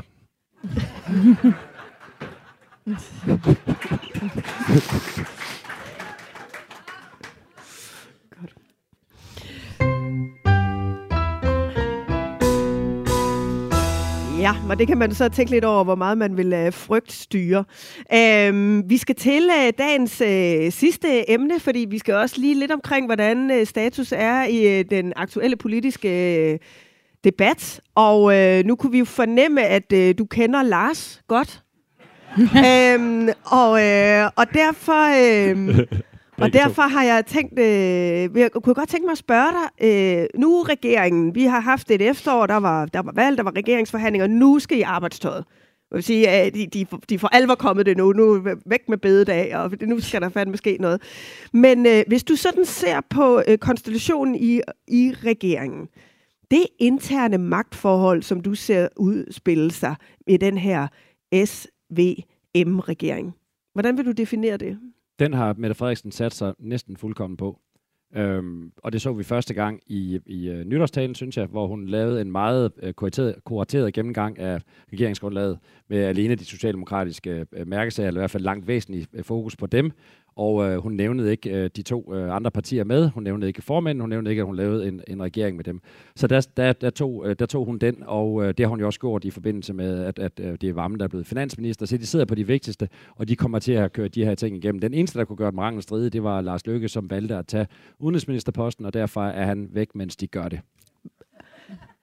Ja, og det kan man så tænke lidt over, hvor meget man vil uh, frygt styre. Uh, vi skal til uh, dagens uh, sidste emne, fordi vi skal også lige lidt omkring, hvordan uh, status er i uh, den aktuelle politiske uh, debat. Og uh, nu kunne vi jo fornemme, at uh, du kender Lars godt. øhm, og, øh, og derfor... Øh, og derfor har jeg tænkt, øh, jeg kunne godt tænke mig at spørge dig, øh, nu regeringen, vi har haft et efterår, der var, der var valg, der var regeringsforhandlinger, nu skal I arbejdstøjet. Jeg vil sige, at de, de, de for alvor kommet det nu, nu væk med bededag, og nu skal der fandme ske noget. Men øh, hvis du sådan ser på øh, konstellationen i, i regeringen, det interne magtforhold, som du ser udspille sig i den her SVM-regering, hvordan vil du definere det? Den har Mette Frederiksen sat sig næsten fuldkommen på. Øhm, og det så vi første gang i, i uh, nytårstalen, synes jeg, hvor hun lavede en meget uh, kurateret, kurateret gennemgang af regeringsgrundlaget med alene de socialdemokratiske uh, mærkesager, eller i hvert fald langt væsentligt uh, fokus på dem, og øh, hun nævnede ikke øh, de to øh, andre partier med. Hun nævnede ikke formanden. Hun nævnede ikke, at hun lavede en, en regering med dem. Så der, der, der, tog, øh, der tog hun den, og øh, det har hun jo også gjort i forbindelse med, at, at øh, det er Vammen, der er blevet finansminister. Så de sidder på de vigtigste, og de kommer til at køre de her ting igennem. Den eneste, der kunne gøre dem rangen stride, det var Lars Løkke, som valgte at tage udenrigsministerposten, og derfor er han væk, mens de gør det.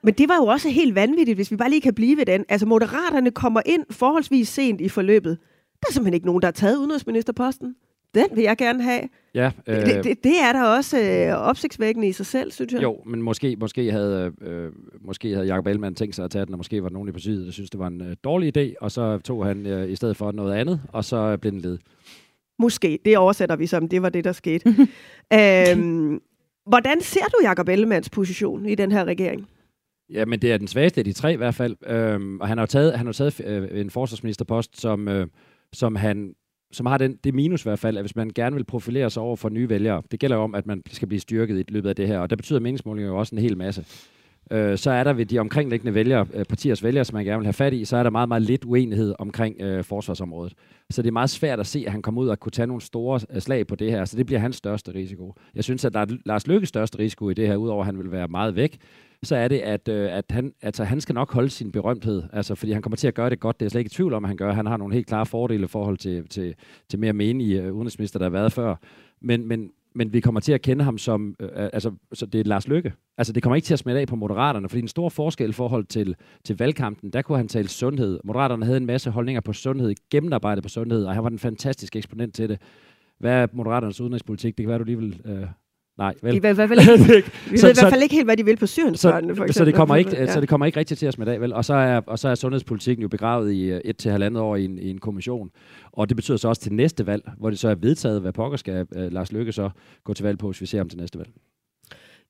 Men det var jo også helt vanvittigt, hvis vi bare lige kan blive ved den. Altså, moderaterne kommer ind forholdsvis sent i forløbet. Der er simpelthen ikke nogen, der har taget udenrigsministerposten. Den vil jeg gerne have. Ja, øh, det, det, det er da også øh, opsigtsvækkende i sig selv, synes jeg. Jo, men måske, måske havde, øh, måske havde Jacob Ellemann tænkt sig at tage den, og måske var der nogen i partiet, der synes, det var en øh, dårlig idé, og så tog han øh, i stedet for noget andet, og så blev den led. Måske. Det oversætter vi som, det var det, der skete. øhm, hvordan ser du Jacob Ellemanns position i den her regering? Ja, men det er den svageste af de tre i hvert fald. Øhm, og han har taget, han har taget øh, en forsvarsministerpost, som, øh, som han som har den, det minus i hvert fald, at hvis man gerne vil profilere sig over for nye vælgere, det gælder jo om, at man skal blive styrket i løbet af det her, og der betyder meningsmålinger jo også en hel masse. Øh, så er der ved de omkringliggende vælgere, øh, partiers vælgere, som man gerne vil have fat i, så er der meget, meget lidt uenighed omkring øh, forsvarsområdet. Så det er meget svært at se, at han kommer ud og kunne tage nogle store øh, slag på det her, så det bliver hans største risiko. Jeg synes, at der er Lars Lykkes største risiko i det her, udover at han vil være meget væk, så er det, at, øh, at han, altså, han skal nok holde sin berømthed, altså, fordi han kommer til at gøre det godt. Det er jeg slet ikke i tvivl om, at han gør. Han har nogle helt klare fordele i forhold til, til, til mere menige øh, udenrigsminister, der har været før. Men, men, men vi kommer til at kende ham som, øh, altså, så det er Lars Lykke. Altså, det kommer ikke til at smitte af på Moderaterne, fordi den store forskel i forhold til, til valgkampen, der kunne han tale sundhed. Moderaterne havde en masse holdninger på sundhed, gennemarbejdet på sundhed, og han var den fantastiske eksponent til det. Hvad er Moderaternes udenrigspolitik? Det kan være, du lige vil øh, Nej, vel. I hvert fald ikke, vi så, ved i hvert fald ikke helt, hvad de vil på Syriens så, for eksempel. Så det, kommer ikke, ja. så det kommer ikke rigtigt til os med dag, vel? Og så er, og så er sundhedspolitikken jo begravet i øh, et til halvandet år i en, i en kommission. Og det betyder så også til næste valg, hvor det så er vedtaget, hvad pokker skal uh, Lars Løkke så gå til valg på, hvis vi ser ham til næste valg.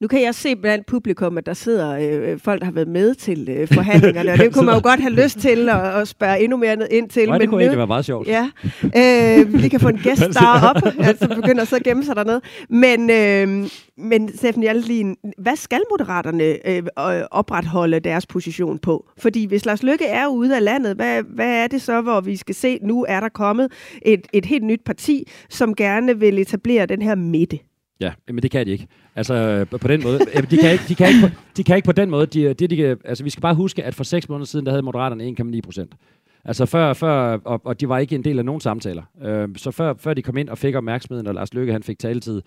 Nu kan jeg se blandt publikum, at der sidder øh, folk, der har været med til øh, forhandlingerne, og det kunne man jo godt have lyst til at, at spørge endnu mere ind til. Nej, det kunne egentlig være meget sjovt. Ja, øh, vi kan få en gæst der op, altså begynder så at gemme sig dernede. Men, øh, men Steffen Hjaltelin, hvad skal moderaterne øh, opretholde deres position på? Fordi hvis Lars Lykke er ude af landet, hvad, hvad er det så, hvor vi skal se, nu er der kommet et, et helt nyt parti, som gerne vil etablere den her midte? Ja, men det kan de ikke. Altså øh, på den måde. de, kan ikke, de, kan ikke på, de kan ikke på den måde. De, øh, de, de, altså, vi skal bare huske, at for seks måneder siden, der havde Moderaterne 1,9 procent. Altså før, før og, og de var ikke en del af nogen samtaler. Øh, så før, før de kom ind og fik opmærksomheden, og Lars Lykke han fik taletid,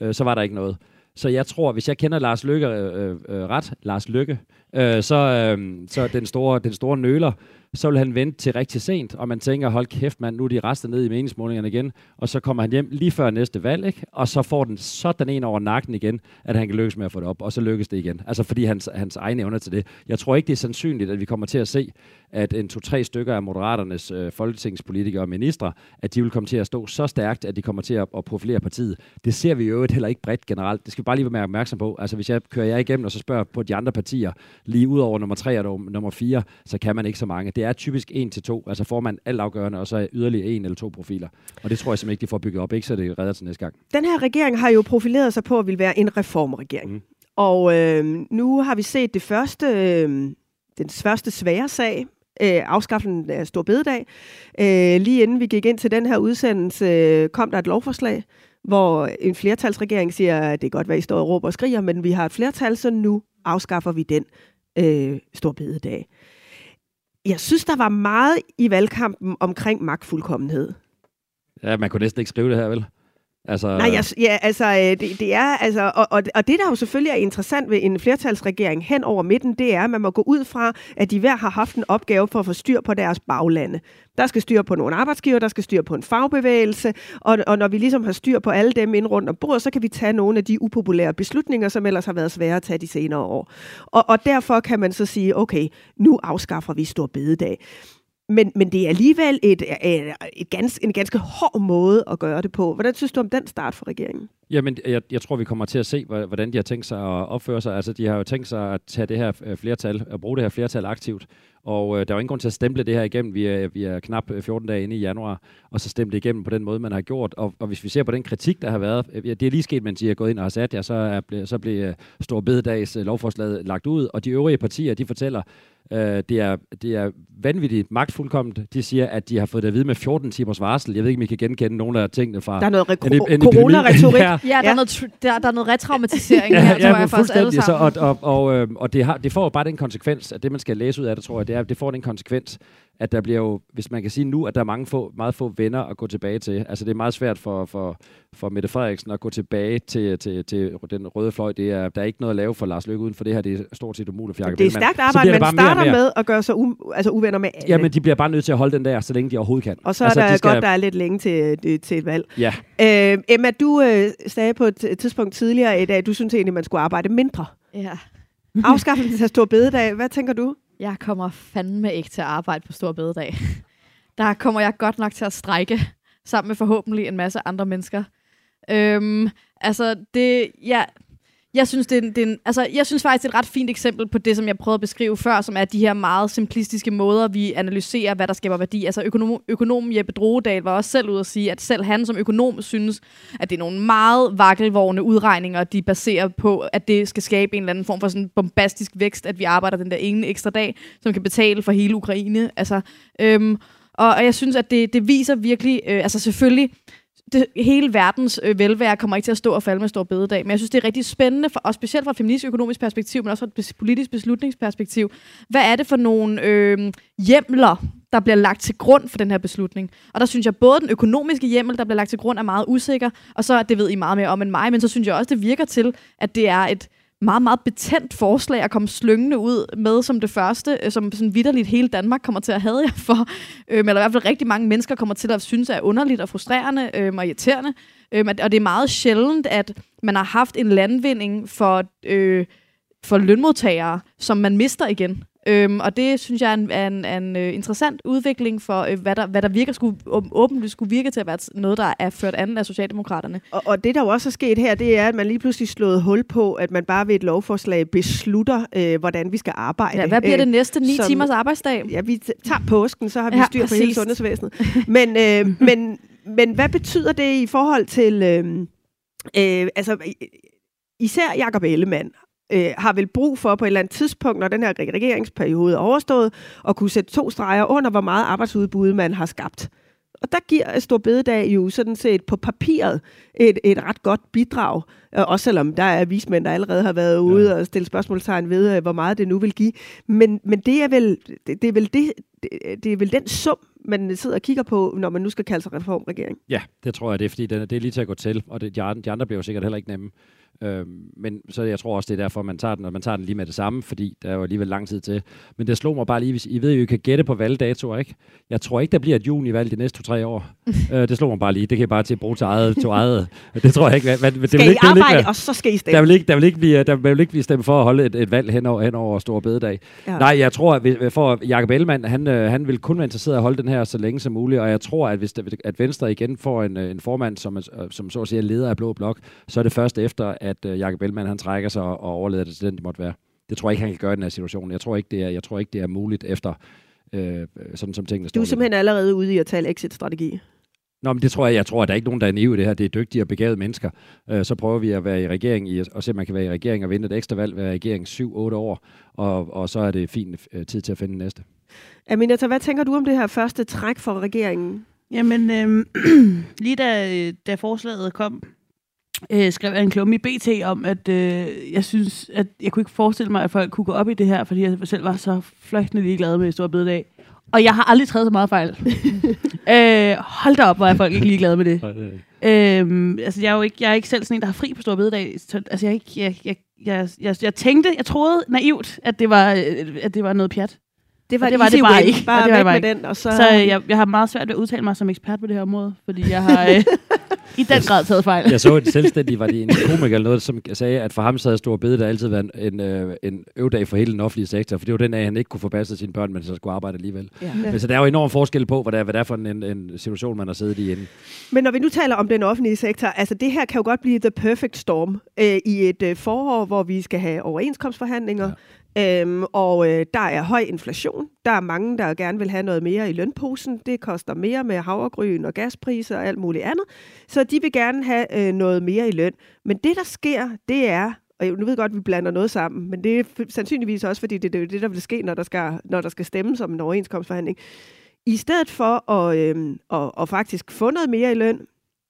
øh, så var der ikke noget. Så jeg tror, hvis jeg kender Lars Lykke øh, øh, ret, Lars Lykke, øh, så, øh, så den store, den store nøler, så vil han vente til rigtig sent, og man tænker, hold kæft mand, nu er de rester ned i meningsmålingerne igen, og så kommer han hjem lige før næste valg, ikke? og så får den sådan en over nakken igen, at han kan lykkes med at få det op, og så lykkes det igen. Altså fordi hans, hans egne evner til det. Jeg tror ikke, det er sandsynligt, at vi kommer til at se, at en to-tre stykker af Moderaternes øh, folketingspolitikere og ministre, at de vil komme til at stå så stærkt, at de kommer til at, at profilere partiet. Det ser vi jo heller ikke bredt generelt. Det skal vi bare lige være opmærksom på. Altså hvis jeg kører jer igennem, og så spørger på de andre partier, lige ud over nummer 3 og nummer 4, så kan man ikke så mange. Det er typisk 1 til 2, altså får man alt afgørende, og så yderligere en eller to profiler. Og det tror jeg simpelthen ikke, de får bygget op, ikke så det redder til næste gang. Den her regering har jo profileret sig på at vil være en reformregering. Mm. Og øh, nu har vi set det første, øh, den første svære sag, øh, afskaffelsen af Stor Bededag. Øh, lige inden vi gik ind til den her udsendelse, øh, kom der et lovforslag, hvor en flertalsregering siger, at det er godt, hvad I står og råber og skriger, men vi har et flertal, så nu afskaffer vi den øh, Stor Bededag. Jeg synes, der var meget i valgkampen omkring magtfuldkommenhed. Ja, man kunne næsten ikke skrive det her, vel? Altså, Nej, jeg, ja, altså, øh, det, det er, altså, og, og, og det, der jo selvfølgelig er interessant ved en flertalsregering hen over midten, det er, at man må gå ud fra, at de hver har haft en opgave for at få styr på deres baglande. Der skal styr på nogle arbejdsgiver, der skal styr på en fagbevægelse, og, og når vi ligesom har styr på alle dem ind rundt om bordet, så kan vi tage nogle af de upopulære beslutninger, som ellers har været svære at tage de senere år. Og, og derfor kan man så sige, okay, nu afskaffer vi stor bededag. Men, men det er alligevel et, et, et ganske, en ganske hård måde at gøre det på. Hvordan synes du om den start for regeringen? Jamen, jeg, jeg tror, vi kommer til at se, hvordan de har tænkt sig at opføre sig. Altså, de har jo tænkt sig at tage det her øh, flertal, at bruge det her flertal aktivt. Og øh, der er jo ingen grund til at stemple det her igennem. Vi er, vi er knap 14 øh, dage inde i januar, og så stemple det igennem på den måde, man har gjort. Og, og hvis vi ser på den kritik, der har været, øh, det er lige sket, mens de er gået ind og har sat jer, så, er, så blev Stor Bededags lovforslag lagt ud, og de øvrige partier, de fortæller, Øh, det, er, det er vanvittigt magtfuldkommet. De siger, at de har fået det at vide med 14 timers varsel. Jeg ved ikke, om I kan genkende nogle af tingene fra... Der er noget corona-retorik. ja, ja, der, er noget, der, der er noget retraumatisering ja, her, ja, tror jeg faktisk alle sammen. Så, og og, og, øh, og det, har, det får jo bare den konsekvens, at det, man skal læse ud af det, tror jeg, det er, det får den konsekvens, at der bliver jo, hvis man kan sige nu, at der er mange få, meget få venner at gå tilbage til. Altså det er meget svært for, for, for Mette Frederiksen at gå tilbage til, til, til den røde fløj. Det er, der er ikke noget at lave for Lars Løkke uden for det her. Det er stort set umuligt for Jacob Det er stærkt arbejde, man starter mere med at gøre sig u, altså uvenner med alle. Ja, men de bliver bare nødt til at holde den der, så længe de overhovedet kan. Og så altså, er der skal... godt, der er lidt længe til, til et valg. Ja. Øh, Emma, du øh, sagde på et tidspunkt tidligere i dag, du synes egentlig, man skulle arbejde mindre. Ja. Afskaffelsen af stor bededag. Hvad tænker du? Jeg kommer fandme ikke til at arbejde på stor bededag der kommer jeg godt nok til at strække sammen med forhåbentlig en masse andre mennesker. Øhm, altså, det, ja, jeg synes, det er, det er en, altså, jeg synes faktisk, det er et ret fint eksempel på det, som jeg prøvede at beskrive før, som er de her meget simplistiske måder, vi analyserer, hvad der skaber værdi. Altså økonom, økonomen Jeppe Droedal var også selv ude at sige, at selv han som økonom synes, at det er nogle meget vakkelvorne udregninger, de baserer på, at det skal skabe en eller anden form for sådan bombastisk vækst, at vi arbejder den der ene ekstra dag, som kan betale for hele Ukraine. Altså, øhm, og, og jeg synes, at det, det viser virkelig, øh, altså selvfølgelig, det, hele verdens øh, velvære kommer ikke til at stå og falde med stor bededag, men jeg synes, det er rigtig spændende, for, og specielt fra et feministisk økonomisk perspektiv, men også fra et politisk beslutningsperspektiv. Hvad er det for nogle øh, hjemler, der bliver lagt til grund for den her beslutning? Og der synes jeg, både den økonomiske hjemmel, der bliver lagt til grund, er meget usikker, og så, det ved I meget mere om end mig, men så synes jeg også, det virker til, at det er et meget, meget betændt forslag at komme slyngende ud med som det første, øh, som sådan vidderligt hele Danmark kommer til at have jer for, Øhm, eller i hvert fald rigtig mange mennesker kommer til at synes er underligt og frustrerende øhm, og irriterende. Øhm, og det er meget sjældent, at man har haft en landvinding for, øh, for lønmodtagere, som man mister igen. Øhm, og det synes jeg er en, er en, er en uh, interessant udvikling for, uh, hvad, der, hvad der virker skulle, åbenlyst skulle virke til at være noget, der er ført anden af Socialdemokraterne. Og, og det, der jo også er sket her, det er, at man lige pludselig slået hul på, at man bare ved et lovforslag beslutter, øh, hvordan vi skal arbejde. Ja, hvad bliver det næste ni som, timers arbejdsdag? Ja, vi tager påsken, så har vi ja, styr præcis. på hele sundhedsvæsenet. Men, øh, men, men hvad betyder det i forhold til... Øh, øh, altså, især Jacob Ellemann øh, har vel brug for på et eller andet tidspunkt, når den her regeringsperiode er overstået, at kunne sætte to streger under, hvor meget arbejdsudbud man har skabt. Og der giver Stor Bededag jo sådan set på papiret et, et ret godt bidrag, øh, også selvom der er vismænd, der allerede har været ude ja. og stille spørgsmålstegn ved, øh, hvor meget det nu vil give. Men, men det, er vel, det, det, er vel det, det, det er vel den sum, man sidder og kigger på, når man nu skal kalde sig reformregering. Ja, det tror jeg, det er, fordi det, det er lige til at gå til, og det, de, andre, de andre bliver jo sikkert heller ikke nemme. Øh, men så jeg tror også, det er derfor, man tager den, og man tager den lige med det samme, fordi der er jo alligevel lang tid til. Men det slog mig bare lige, hvis I ved jo, I kan gætte på valgdatoer, ikke? Jeg tror ikke, der bliver et junivalg de næste to-tre år. øh, det slog mig bare lige. Det kan jeg bare til at bruge til eget. Til eget. Det tror jeg ikke. Hvad, det skal vil ikke, I arbejde, ikke, og så skal I stemme? Der vil ikke, der vil ikke, blive, der vil ikke blive stemt for at holde et, et valg hen over, hen over Store Bededag. Ja. Nej, jeg tror, at for Jacob Ellemann, han, øh, han vil kun være interesseret i at holde den her så længe som muligt, og jeg tror, at hvis der, at Venstre igen får en, øh, en formand, som, som så at sige leder af Blå Blok, så er det først efter, at Jacob Ellemann han trækker sig og overlader det til den, det måtte være. Det tror jeg ikke, han kan gøre i den her situation. Jeg tror ikke, det er, jeg tror ikke, det er muligt efter, øh, sådan som tingene står. Du er simpelthen allerede ude i at tale exit-strategi. Nå, men det tror jeg, jeg tror, at der er ikke nogen, der er naive i det her. Det er dygtige og begavede mennesker. Øh, så prøver vi at være i regering, i, og se, om man kan være i regering og vinde et ekstra valg, være i regering 7-8 år, og, og så er det fint øh, tid til at finde næste. Aminata, hvad tænker du om det her første træk for regeringen? Jamen, øh, lige da, da forslaget kom, øh, skrev jeg en klumme i BT om, at øh, jeg synes, at jeg kunne ikke forestille mig, at folk kunne gå op i det her, fordi jeg selv var så fløjtende ligeglad med Stor Bededag. Og jeg har aldrig taget så meget fejl. øh, hold da op, hvor er folk ikke ligeglade med det. Øhm, altså, jeg er jo ikke, jeg er ikke selv sådan en, der har fri på Stor Bededag. Så, altså, jeg, ikke, jeg, jeg, jeg, jeg, jeg tænkte, jeg troede naivt, at det var, øh, at det var noget pjat. Det var, Og det var det bare ikke. Bare Og det var væk det bare med ikke. den, og så... Så øh, jeg, jeg har meget svært ved at udtale mig som ekspert på det her område, fordi jeg har øh, i den grad taget fejl. Jeg så en selvstændig, var det en komiker eller noget, som sagde, at for ham så havde Stor Bede der altid været en, en, øh, en øvdag for hele den offentlige sektor, for det var den af, han ikke kunne få passet sine børn, men så skulle arbejde alligevel. Ja. Men så der er jo enorm forskel på, hvad det er, hvad det er for en, en situation, man har siddet i inden. Men når vi nu taler om den offentlige sektor, altså det her kan jo godt blive the perfect storm øh, i et øh, forår, hvor vi skal have overenskomstforhandlinger, ja. Øhm, og øh, der er høj inflation. Der er mange, der gerne vil have noget mere i lønposen. Det koster mere med havregryn og gaspriser og alt muligt andet. Så de vil gerne have øh, noget mere i løn. Men det, der sker, det er, og nu ved jeg godt, at vi blander noget sammen, men det er sandsynligvis også, fordi det, det er det, der vil ske, når der skal, når der skal stemmes om en overenskomstforhandling. I stedet for at, øh, at, at faktisk få noget mere i løn,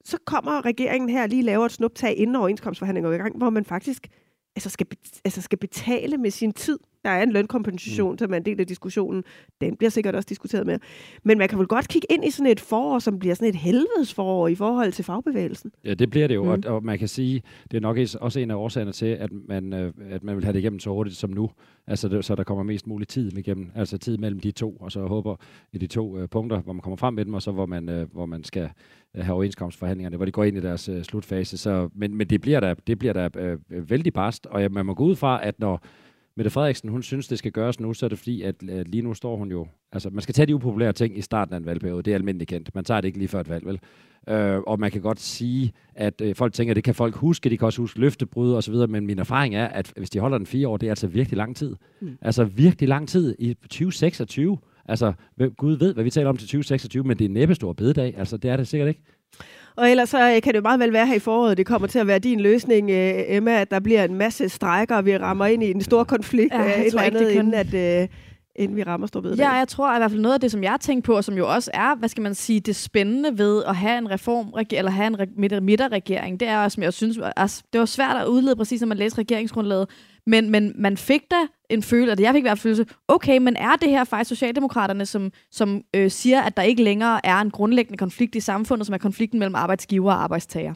så kommer regeringen her lige laver et snuptag inden overenskomstforhandlinger er i gang, hvor man faktisk altså skal, altså skal betale med sin tid. Der er en lønkompensation, mm. som er en del af diskussionen. Den bliver sikkert også diskuteret med. Men man kan vel godt kigge ind i sådan et forår, som bliver sådan et helvedes forår i forhold til fagbevægelsen. Ja, det bliver det jo, Mm. og, og man kan sige, det er nok også en af årsagerne til, at man, øh, at man vil have det igennem så hurtigt som nu. Altså, det, så der kommer mest muligt tid igennem, altså tid mellem de to, og så håber i de to øh, punkter, hvor man kommer frem med dem, og så hvor man, øh, hvor man skal have overenskomstforhandlingerne, hvor de går ind i deres øh, slutfase. Så, men, men det bliver da, det bliver øh, vældig barst, og ja, man må gå ud fra, at når Mette Frederiksen, hun synes, det skal gøres nu, så er det fordi, at, at lige nu står hun jo... Altså, man skal tage de upopulære ting i starten af en valgperiode. Det er almindeligt kendt. Man tager det ikke lige før et valg, vel? Øh, og man kan godt sige, at øh, folk tænker, at det kan folk huske. De kan også huske løftebrud og så videre. Men min erfaring er, at hvis de holder den fire år, det er altså virkelig lang tid. Mm. Altså virkelig lang tid i 2026. Altså, Gud ved, hvad vi taler om til 2026, men det er næppe stor bededag. Altså, det er det sikkert ikke. Og ellers så øh, kan det jo meget vel være her i foråret, det kommer til at være din løsning, øh, Emma, at der bliver en masse strækker, og vi rammer ind i en stor konflikt, Ja, ja, jeg et eller andet, inden, at, øh, inden vi rammer stor. Ja, jeg tror i hvert fald noget af det, som jeg tænkt på, og som jo også er, hvad skal man sige, det spændende ved at have en reform, eller have en re- midt- midterregering, det er, som jeg synes, altså, det var svært at udlede præcis, når man læste regeringsgrundlaget, men, men man fik da en følelse, eller jeg fik i hvert fald følelse, okay, men er det her faktisk Socialdemokraterne, som, som øh, siger, at der ikke længere er en grundlæggende konflikt i samfundet, som er konflikten mellem arbejdsgiver og arbejdstager.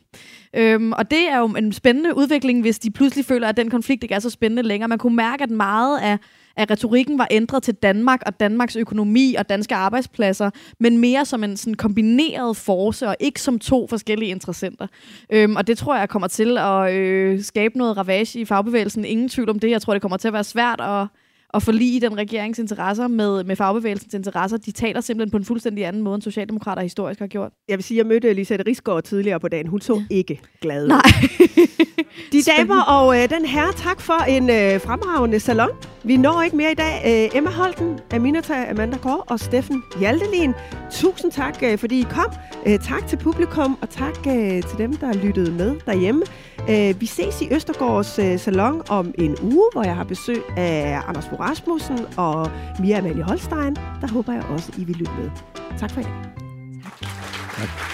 Øhm, og det er jo en spændende udvikling, hvis de pludselig føler, at den konflikt ikke er så spændende længere. Man kunne mærke, at meget af, at retorikken var ændret til Danmark og Danmarks økonomi og danske arbejdspladser, men mere som en sådan kombineret force, og ikke som to forskellige interessenter. Øhm, og det tror jeg kommer til at øh, skabe noget ravage i fagbevægelsen. Ingen tvivl om det. Jeg tror, det kommer til at være svært at, at forlige den regerings interesser med, med fagbevægelsens interesser. De taler simpelthen på en fuldstændig anden måde, end Socialdemokrater historisk har gjort. Jeg vil sige, jeg mødte Elisabeth Risgaard tidligere på dagen. Hun så ja. ikke glad. Nej. De damer og øh, den her, tak for en øh, fremragende salon. Vi når ikke mere i dag. Øh, Emma Holten, Aminata Amanda Kåre og Steffen Hjaltelin. Tusind tak, øh, fordi I kom. Øh, tak til publikum, og tak øh, til dem, der lyttede med derhjemme. Øh, vi ses i Østergaards øh, salon om en uge, hvor jeg har besøg af Anders Fogh Rasmussen og Mia Amalie Holstein. Der håber jeg også, I vil lytte med. Tak for i dag.